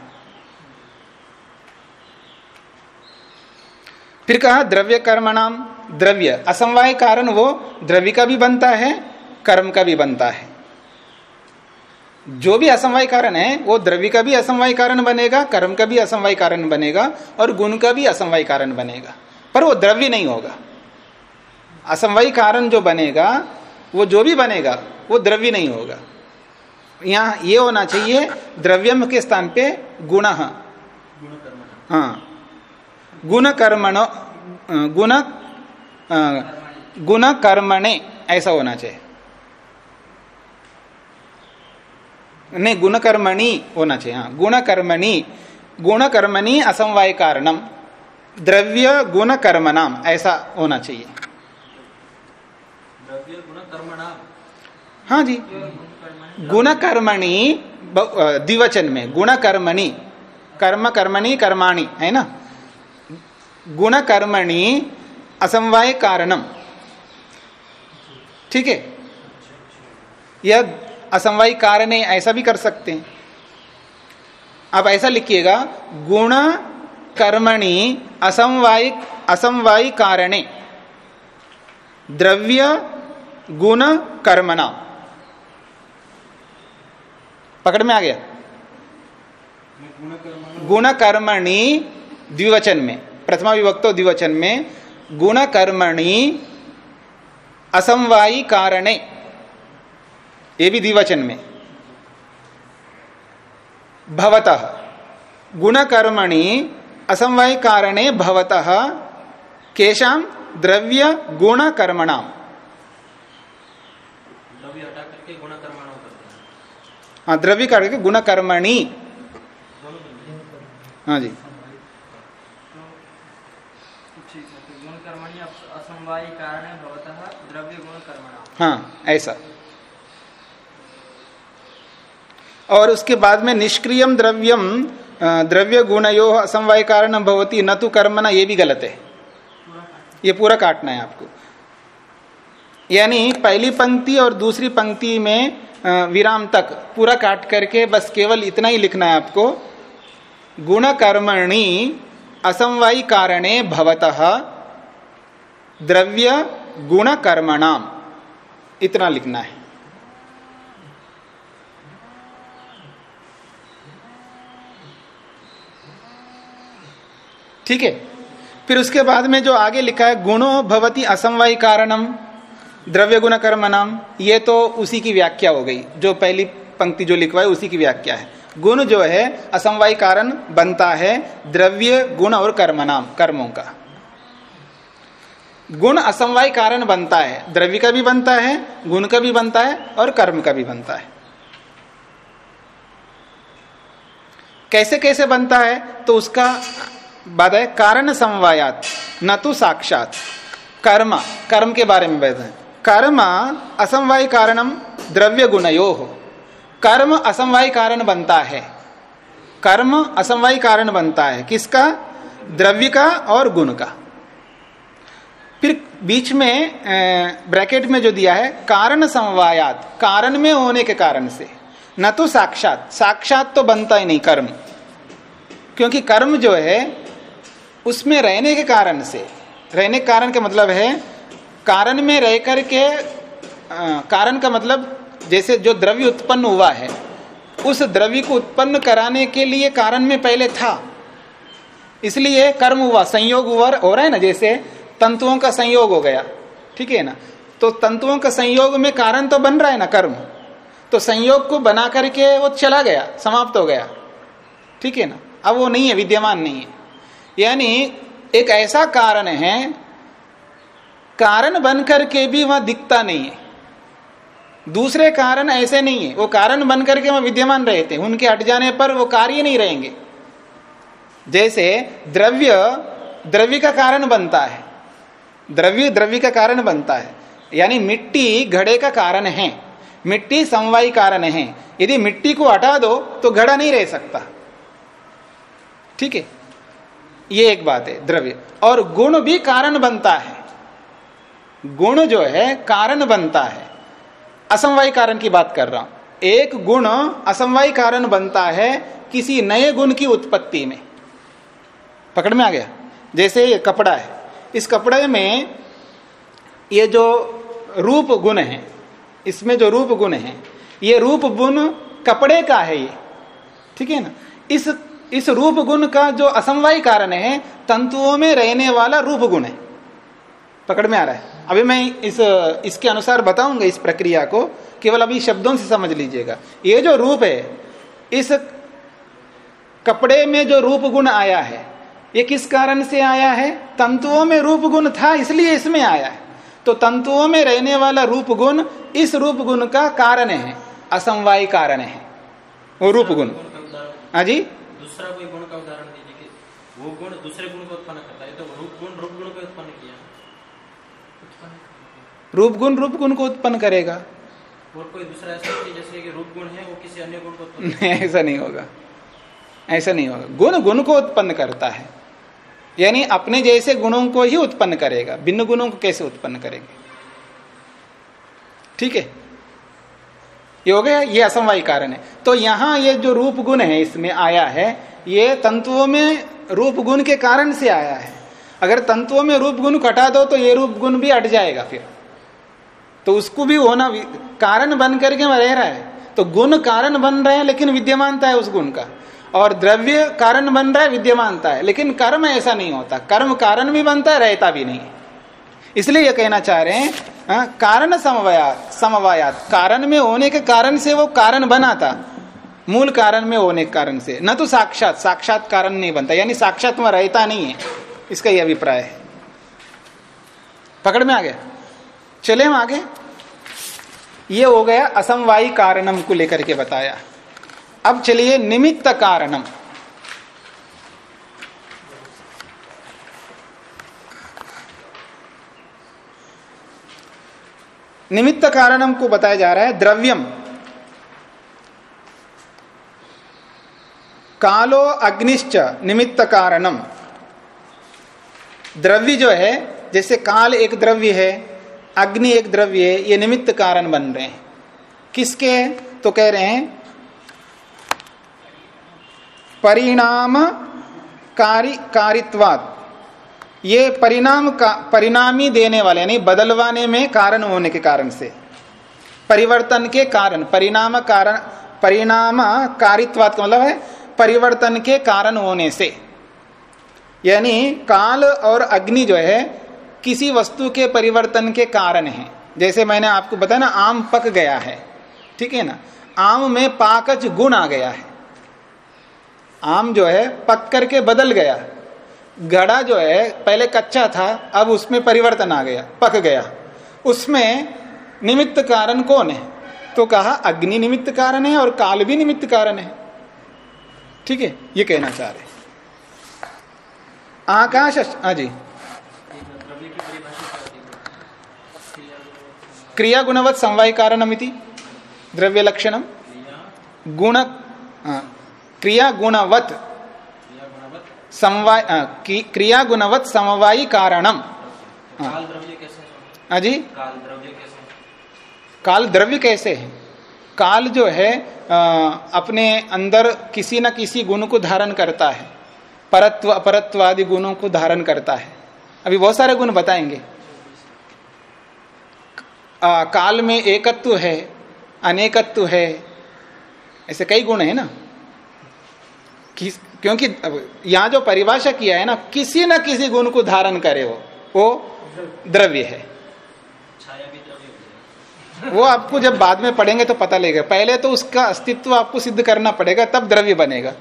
फिर कहा द्रव्य कर्मणाम द्रव्य। असमवाय कारण वो द्रव्य का भी बनता है कर्म का भी बनता है। जो भी असमवाय कारण है वो द्रव्य का भी असमवाय कारण बनेगा कर्म का भी असमवाय कारण बनेगा और गुण का भी असमवाय कारण बनेगा। पर वो द्रव्य नहीं होगा। असमवाय कारण जो बनेगा वो जो भी बनेगा वो द्रव्य नहीं होगा। यहाँ ये होना चाहिए द्रव्यम के स्थान पे गुण। हाँ। गुण कर्मण गुण गुण कर्मणे ऐसा होना चाहिए। नहीं गुण कर्मणि होना चाहिए हाँ। गुण कर्मणि गुण कर्मणि असमवाय कारणम द्रव्य गुण कर्म नाम ऐसा होना चाहिए। द्रव्य गुण हाँ जी। गुण कर्मणि द्विवचन में गुण कर्मणि कर्म कर्मणि कर्माणि है ना? गुण कर्मणि असमवाय कारणम। ठीक है? यह असमवाय कारण है, ऐसा भी कर सकते हैं। आप ऐसा लिखिएगा, गुण कर्मणि असमवाय असमवाय कारणे। द्रव्य गुण कर्मणा। पकड़ में आ गया? गुण कर्मणि द्विवचन में, प्रथमा विभक्तो द्विवचन में गुण कर्मणि असमवायी कारणे। ये भी द्विवचन में। भवतः। गुण कर्मणि असमवाय कारणे भवतः। केशाम द्रव्य गुण कर्मणाम द्रव्य हाँ करके गुण कर्मणि हाँ जी ठीक है तो गुण कर्मणि असमवायी कारण भवतः द्रव्य गुण कर्मणा हाँ ऐसा। और उसके बाद में निष्क्रियम द्रव्यम द्रव्य गुणयो असमवाय कारण भवती न तो कर्मना ये भी गलत है। ये पूरा काटना है आपको। यानी पहली पंक्ति और दूसरी पंक्ति में विराम तक पूरा काट करके बस केवल इतना ही लिखना है आपको। गुण कर्मणि असमवायी कारणे भवतः द्रव्य गुण कर्मणाम। इतना लिखना है। ठीक है? फिर उसके बाद में जो आगे लिखा है, गुणो भवती असमवाय कारणम, द्रव्य गुण कर्म नाम ये तो उसी की व्याख्या हो गई। जो पहली पंक्ति जो लिखवाई, उसी की व्याख्या है। गुण जो है असमवाय कारण बनता है, द्रव्य गुण और कर्म नाम कर्मों का। गुण असमवाय कारण बनता है। द्रव्य का भी बनता है, गुण का भी बनता है और कर्म का भी बनता है। कैसे कैसे बनता है? तो उसका बात है कारण समवायात, न तो साक्षात। कर्म कर्म के बारे में बैठे कर्म असमवाय कारणम द्रव्य गुणयो हो। कर्म असमवाय कारण बनता है। कर्म असमवाय कारण बनता है। किसका? द्रव्य का और गुण का। फिर बीच में ब्रैकेट में जो दिया है, कारण समवायात, कारण में होने के कारण से। न तो साक्षात साक्षात तो बनता ही नहीं, कर्म। क्योंकि कर्म जो है, उसमें रहने के कारण से, रहने के कारण का मतलब है, कारण में रह कर करके कारण का मतलब जैसे जो द्रव्य उत्पन्न हुआ है, उस द्रव्य को उत्पन्न कराने के लिए कारण में पहले था। इसलिए कर्म हुआ, संयोग हुआ हो रहा है ना, जैसे तंतुओं का संयोग हो गया। ठीक है ना? तो तंतुओं का संयोग में कारण तो बन रहा है ना, कर्म? तो संयोग को बना करके वो चला गया, समाप्त हो गया। ठीक है ना? अब वो नहीं है, विद्यमान नहीं है। यानी एक ऐसा कारण है, कारण बन करके भी वह दिखता नहीं है। दूसरे कारण ऐसे नहीं है। वो कारण बन करके वह विद्यमान रहते उनके हट जाने पर वो कार्य नहीं रहेंगे। जैसे द्रव्य द्रव्य का कारण बनता है। द्रव्य द्रव्य का कारण बनता है। यानी मिट्टी घड़े का कारण है। मिट्टी समवायी कारण है। यदि मिट्टी को हटा दो तो घड़ा नहीं रह सकता। ठीक है? ये एक बात है, द्रव्य। और गुण भी कारण बनता है। गुण जो है, कारण बनता है। असमवाय कारण की बात कर रहा हूँ। एक गुण असमवाय कारण बनता है किसी नए गुण की उत्पत्ति में। पकड़ में आ गया? जैसे ये कपड़ा है। इस कपड़े में ये जो रूप गुण है, इसमें जो रूप गुण है, ये रूप गुण कपड़े का है ये। ठीक है ना? इस इस रूप गुण का जो असमवाय कारण है, तंतुओं में रहने वाला रूप गुण है। पकड़ में आ रहा है? अभी मैं इस, इसके अनुसार बताऊँगा इस प्रक्रिया को। केवल अभी शब्दों से समझ लीजिएगा। ये जो रूप है, इस कपड़े में जो रूप गुण आया है ये किस कारण से आया है? तंतुओं में रूप गुण था इसलिए इसमें आया है। तो तंतुओं में रहने वाला रूप गुण इस रूप गुण का कारण है असमवाय कारण है। वो रूप गुण हाँ जी? दूसरा कोई गुण का उदाहरण दीजिए कि वो गुण दूसरे गुण को उत्पन्न करता है तो रूप गुण रूप गुण को उत्पन्न किया। रूप गुण रूप गुण को उत्पन्न करेगा। और कोई दूसरा ऐसा जैसे कि रूप गुण है वो किसी अन्य गुण को उत्पन्न ऐसा नहीं होगा। ऐसा नहीं होगा। गुण गुण को उत्पन्न करता है। यानी अपने जैसे गुणों को ही उत्पन्न करेगा। भिन्न गुणों को कैसे उत्पन्न करेंगे? ठीक है? ये हो गया, ये असमवाय कारण है। तो यहाँ ये जो रूप गुण है, इसमें आया है, ये तंतुओं में रूप गुण के कारण से आया है। अगर तंतुओं में रूप गुण कटा दो तो ये रूप गुण भी अट जाएगा फिर। तो उसको भी होना कारण बन करके रह रहा है। तो गुण कारण बन रहे हैं, लेकिन विद्यमानता है उस गुण का। और द्रव्य कारण बन रहा है विद्यमानता है। लेकिन कर्म ऐसा नहीं होता। कर्म कारण भी बनता है रहता भी नहीं। इसलिए यह कहना चाह रहे हैं हाँ, कारण समवायात समवायात। कारण में होने के कारण से वो कारण बना था। मूल कारण में होने के कारण से। न तो साक्षात। साक्षात कारण नहीं बनता। यानी साक्षात में रहता नहीं है। इसका यह अभिप्राय है। पकड़ में आ गया? चले हम आगे। ये हो गया असमवाई कारणम को लेकर के बताया। अब चलिए निमित्त कारणम। निमित्त कारणम को बताया जा रहा है द्रव्यम। कालो अग्निश्च निमित्त कारणम। द्रव्य जो है, जैसे काल एक द्रव्य है, अग्नि एक द्रव्य है, ये निमित्त कारण बन रहे हैं। किसके तो कह रहे हैं परिणाम कारी, कारित्वाद। ये परिणाम का, परिणामी देने वाले, यानी बदलवाने में कारण होने के कारण से। परिवर्तन के कारण, परिणाम कारण, परिणाम कारित्वाद का मतलब है परिवर्तन के कारण होने से। यानी काल और अग्नि जो है, किसी वस्तु के परिवर्तन के कारण है। जैसे मैंने आपको बताया ना, आम पक गया है। ठीक है ना? आम में पाकज गुण आ गया है। आम जो है पक करके बदल गया। घड़ा जो है पहले कच्चा था अब उसमें परिवर्तन आ गया पक गया। उसमें निमित्त कारण कौन है? तो कहा अग्नि निमित्त कारण है और काल भी निमित्त कारण है। ठीक है ये कहना चाह रहे आकाश हाँ जी। क्रिया गुणवत समवाय कारणमिति द्रव्य लक्षणम गुण हाँ, क्रिया गुणवत क्रिया गुणवत समवाय क्रिया गुणवत समवायी कारणम। काल द्रव्य कैसे है? जी। काल द्रव्य कैसे है? है? काल जो है आ, अपने अंदर किसी न किसी गुण को धारण करता है। परत्व अपरत्व आदि गुणों को धारण करता है। अभी बहुत सारे गुण बताएँगे। आ, काल में एकत्व है अनेकत्व है ऐसे कई गुण है ना। क्योंकि यहाँ जो परिभाषा किया है ना, किसी न किसी गुण को धारण करे वो। वो द्रव्य है। वो आपको जब बाद में पढ़ेंगे तो पता लगेगा। पहले तो उसका अस्तित्व आपको सिद्ध करना पड़ेगा, तब द्रव्य बनेगा।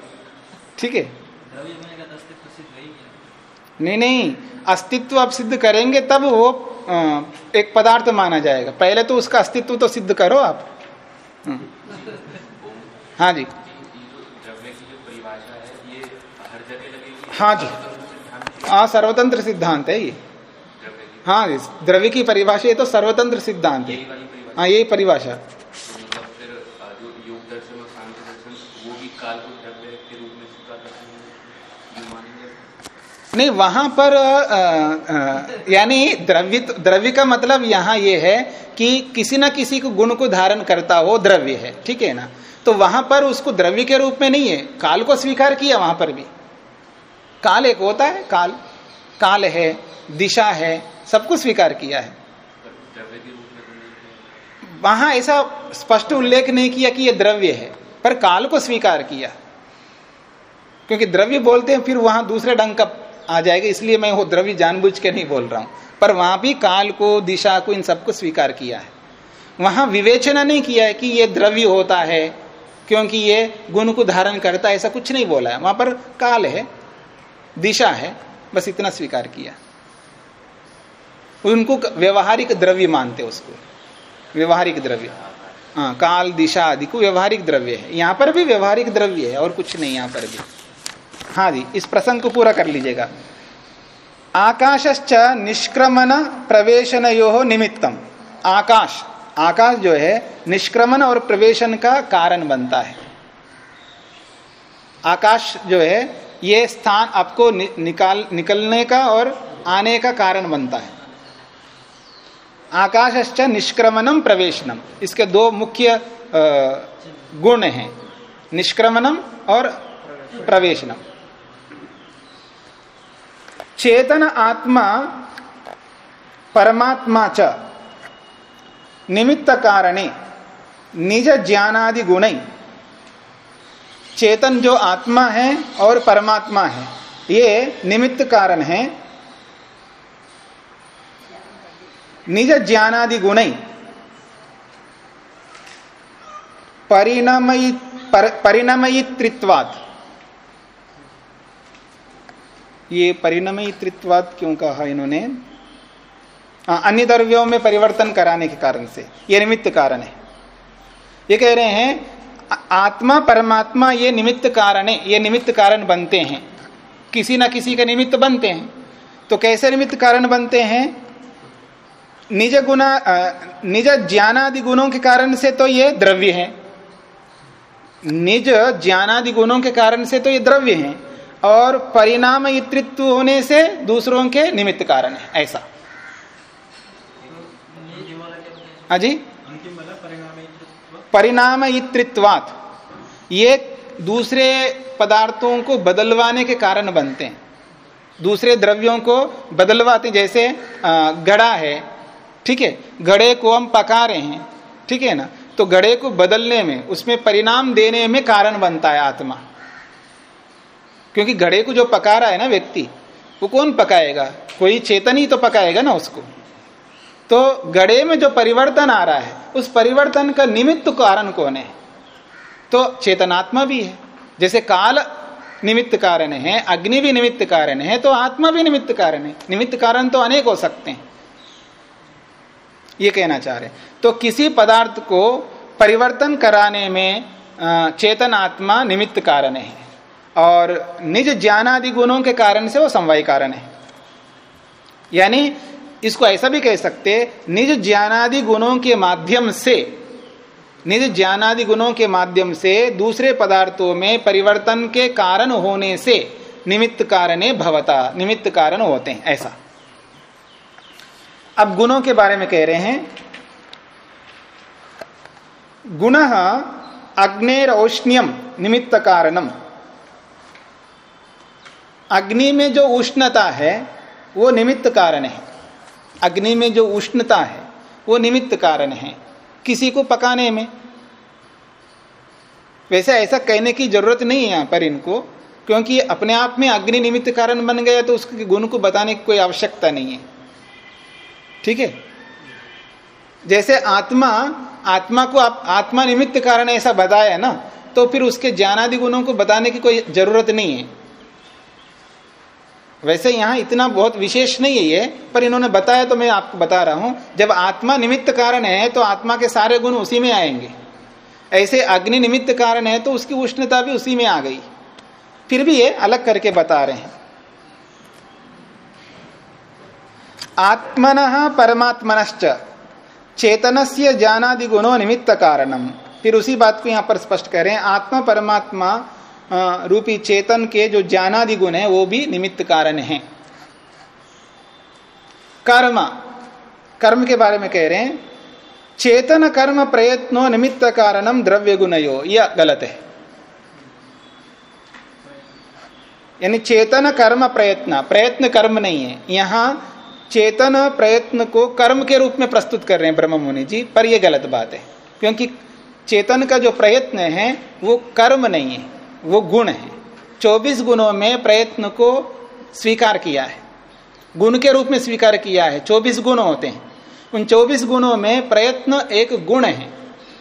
ठीक है? नहीं नहीं, अस्तित्व आप सिद्ध करेंगे, तब वो एक पदार्थ माना जाएगा। पहले तो उसका अस्तित्व तो सिद्ध करो आप। हाँ जो द्रव्य की जो परिभाषा है ये हर जगह लगेगी हाँ जी। हाँ सर्वतंत्र सिद्धांत है ये। हाँ जी द्रव्य की परिभाषा, ये तो सर्वतंत्र सिद्धांत है। हाँ यही परिभाषा। नहीं, वहाँ पर यानी द्रव्य द्रव्य का मतलब यहाँ ये है कि किसी ना किसी को गुण को धारण करता हो द्रव्य है, ठीक है ना? तो वहाँ पर उसको द्रव्य के रूप में नहीं है। काल को स्वीकार किया वहाँ पर भी। काल एक होता है, काल। काल है, दिशा है सबको स्वीकार किया है। वहाँ ऐसा स्पष्ट उल्लेख नहीं किया कि यह द्रव्य है, पर काल को स्वीकार किया। क्योंकि द्रव्य बोलते हैं, फिर वहाँ दूसरे ढंग का आ जाएगा, इसलिए मैं वो द्रव्य जानबूझ के नहीं बोल रहा हूँ। पर वहाँ भी काल को, दिशा को, इन सबको स्वीकार किया है। वहाँ विवेचना नहीं किया है कि ये द्रव्य होता है, क्योंकि ये गुण को धारण करता है, ऐसा कुछ नहीं बोला है। वहाँ पर काल है। दिशा है, बस इतना स्वीकार किया। उनको व्यवहारिक द्रव्य मानते उसको। व्यवहारिक द्रव्य। हाँ काल, दिशा आदि को व्यवहारिक द्रव्य है। यहाँ पर भी व्यवहारिक द्रव्य है और कुछ नहीं यहाँ पर भी। हाँ जी, इस प्रसंग को पूरा कर लीजिएगा। आकाशश्च निष्क्रमण प्रवेशन यो निमित्तम। आकाश आकाश जो है, निष्क्रमण और प्रवेशन का कारण बनता है। आकाश जो है ये स्थान आपको नि, निकाल निकलने का और आने का कारण बनता है। आकाशश्च निष्क्रमणम प्रवेशनम। इसके दो मुख्य गुण हैं। निष्क्रमणम और प्रवेशनम। चेतन आत्मा परमात्मा च निमित्त कारणे निज ज्ञानादि गुण चेतन जो आत्मा है और परमात्मा है ये निमित्त कारण है। निज ज्ञानादि गुण। परिणमयी पर, परिणमयित्रित्वात्। ये परिणमयित्रित्वात् क्यों कहा इन्होंने? हाँ, अन्य द्रव्यों में परिवर्तन कराने के कारण से। ये निमित्त कारण है। ये कह रहे हैं आत्मा परमात्मा ये निमित्त कारण है, ये निमित्त कारण बनते हैं। किसी ना किसी के निमित्त बनते हैं। तो कैसे निमित्त कारण बनते हैं? निज गुना निज ज्ञानादि गुणों के कारण से तो ये द्रव्य है। निज ज्ञानादि गुणों के कारण से तो ये द्रव्य है। और परिणाम इत्रित्व होने से दूसरों के निमित्त कारण है, ऐसा। वाला क्या बताया अजी अंतिम वाला परिणाम इत्युक्त्वा परिणाम इत्रित्वात ये दूसरे पदार्थों को बदलवाने के कारण बनते हैं। दूसरे द्रव्यों को बदलवाते जैसे घड़ा है, ठीक है? घड़े को हम पका रहे हैं, ठीक है ना? तो घड़े को बदलने में, उसमें परिणाम देने में कारण बनता है आत्मा। क्योंकि घड़े को जो पका रहा है ना व्यक्ति, वो कौन पकाएगा? कोई चेतन ही तो पकाएगा ना उसको। तो घड़े में जो परिवर्तन आ रहा है, उस परिवर्तन का निमित्त कारण कौन है? तो चेतनात्मा भी है। जैसे काल निमित्त कारण है, अग्नि भी निमित्त कारण है तो आत्मा भी निमित्त कारण है। निमित्त कारण तो अनेक हो सकते हैं। ये कहना चाह रहे तो किसी पदार्थ को परिवर्तन कराने में चेतन आत्मा निमित्त कारण है। और निज ज्ञानादि गुणों के कारण से वो समवाय कारण है। यानी इसको ऐसा भी कह सकते निज ज्ञानादि गुणों के माध्यम से, निज ज्ञानादि गुणों के माध्यम से दूसरे पदार्थों में परिवर्तन के कारण होने से निमित्त कारण भवता, निमित्त कारण होते हैं, ऐसा। अब गुणों के बारे में कह रहे हैं। गुण अग्नेर औष्ण्यम निमित्त कारणम। अग्नि में जो उष्णता है, वो निमित्त कारण है। अग्नि में जो उष्णता है, वो निमित्त कारण है। किसी को पकाने में। वैसे ऐसा कहने की ज़रूरत नहीं है यहाँ पर इनको, क्योंकि अपने आप में अग्नि निमित्त कारण बन गया तो उसके गुण को बताने की कोई आवश्यकता नहीं है। ठीक है? जैसे आत्मा आत्मा को आप, आत्मा निमित्त कारण ऐसा बताया ना तो फिर उसके ज्ञानादि गुणों को बताने की कोई ज़रूरत नहीं है। वैसे यहाँ इतना बहुत विशेष नहीं है ये, पर इन्होंने बताया तो मैं आपको बता रहा हूँ, जब आत्मा निमित्त कारण है तो आत्मा के सारे गुण उसी में आएँगे। ऐसे अग्नि निमित्त कारण है तो उसकी उष्णता भी उसी में आ गई। फिर भी ये अलग करके बता रहे हैं। आत्मन परमात्मनश्च चेतन से ज्ञानादि गुणों निमित्त कारणम। फिर उसी बात को यहाँ पर स्पष्ट करें, आत्मा परमात्मा रूपी चेतन के जो ज्ञानादि गुण है, वो भी निमित्त कारण है। कर्म। कर्म के बारे में कह रहे हैं, चेतन कर्म प्रयत्नो निमित्त कारणम द्रव्य गुणयो यह गलत है। यानी चेतन कर्म प्रयत्न प्रयत्न कर्म नहीं है। यहाँ चेतन प्रयत्न को कर्म के रूप में प्रस्तुत कर रहे हैं ब्रह्म मुनि जी, पर यह गलत बात है। क्योंकि चेतन का जो प्रयत्न है, वो कर्म नहीं है। वो गुण है। चौबीस गुणों में प्रयत्न को स्वीकार किया है। गुण के रूप में स्वीकार किया है। चौबीस गुण होते हैं। उन चौबीस गुणों में प्रयत्न एक गुण है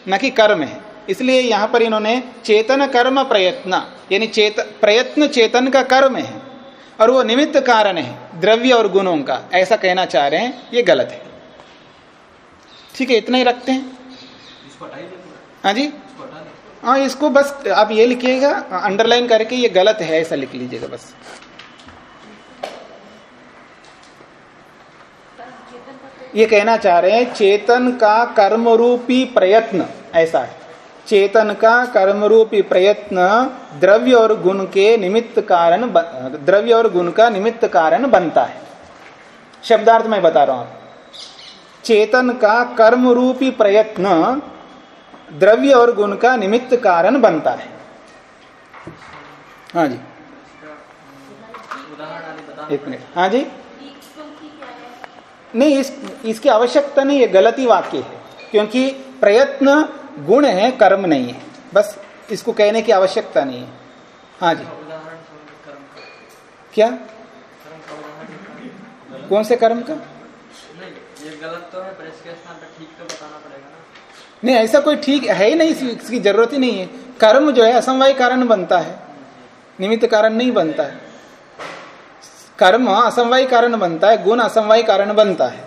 न कि कर्म है। इसलिए यहाँ पर इन्होंने चेतन कर्म प्रयत्न यानी चेत प्रयत्न चेतन का कर्म है और वो निमित्त कारण है द्रव्य और गुणों का। ऐसा कहना चाह रहे हैं ये गलत है। ठीक है इतना ही रखते हैं। हाँ जी? हाँ इसको बस आप ये लिखिएगा अंडरलाइन करके ये गलत है, ऐसा लिख लीजिएगा बस। ये कहना चाह रहे हैं, चेतन का कर्म रूपी प्रयत्न, ऐसा है। चेतन का कर्म रूपी प्रयत्न द्रव्य और गुण के निमित्त कारण द्रव्य और गुण का निमित्त कारण बनता है। शब्दार्थ मैं बता रहा हूँ। चेतन का कर्म रूपी प्रयत्न द्रव्य और गुण का निमित्त कारण बनता है। हाँ जी। एक मिनट। हाँ जी। नहीं, इस, इसकी आवश्यकता नहीं है गलती वाक्य है। क्योंकि प्रयत्न गुण है, कर्म नहीं है। बस इसको कहने की आवश्यकता नहीं है। हाँ जी। क्या? कौन से कर्म का? नहीं, ये गलत तो है, पर इसके ठीक तो बताना पड़ेगा ना। नहीं, ऐसा कोई ठीक है ही नहीं, इसकी ज़रूरत ही नहीं है। कर्म जो है, असमवाय कारण बनता है। निमित्त कारण नहीं बनता है। कर्म असमवाय कारण बनता है, गुण असमवाय कारण बनता है।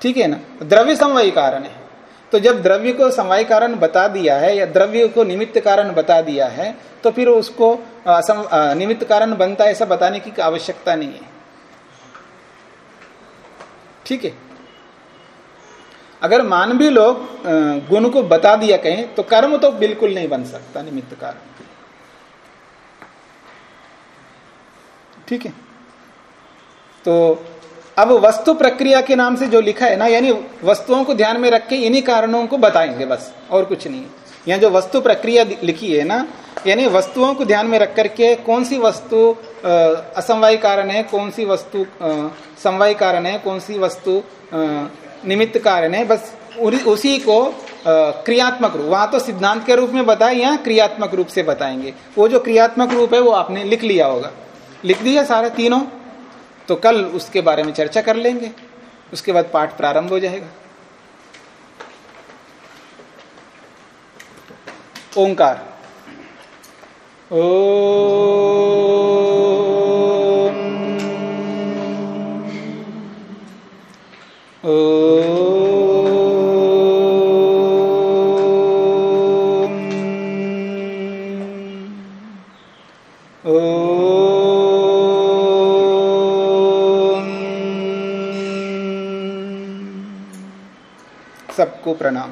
ठीक है ना? द्रव्य समवाय कारण है। तो जब द्रव्य को समवाय कारण बता दिया है, या द्रव्य को निमित्त कारण बता दिया है तो फिर उसको असम निमित्त कारण बनता है, ऐसा बताने की आवश्यकता नहीं है। ठीक है? अगर मान भी लोग गुण को बता दिया कहें तो कर्म तो बिल्कुल नहीं बन सकता, निमित्त कारण। ठीक है? तो अब वस्तु प्रक्रिया के नाम से जो लिखा है ना, यानी वस्तुओं को ध्यान में रख के इन्हीं कारणों को बताएँगे बस, और कुछ नहीं। यहाँ जो वस्तु प्रक्रिया लिखी है ना, यानी वस्तुओं को ध्यान में रख करके कौन सी वस्तु असमवाय कारण है, कौन सी वस्तु समवाय कारण है, कौन सी वस्तु निमित्त कारण है बस उसी को क्रियात्मक रूप, वहाँ तो सिद्धांत के रूप में बताए यहाँ क्रियात्मक रूप से बताएँगे। वो जो क्रियात्मक रूप है, वो आपने लिख लिया होगा। लिख दिया सारे तीनों तो कल उसके बारे में चर्चा कर लेंगे। उसके बाद पाठ प्रारंभ हो जाएगा। ओंकार। सबको प्रणाम।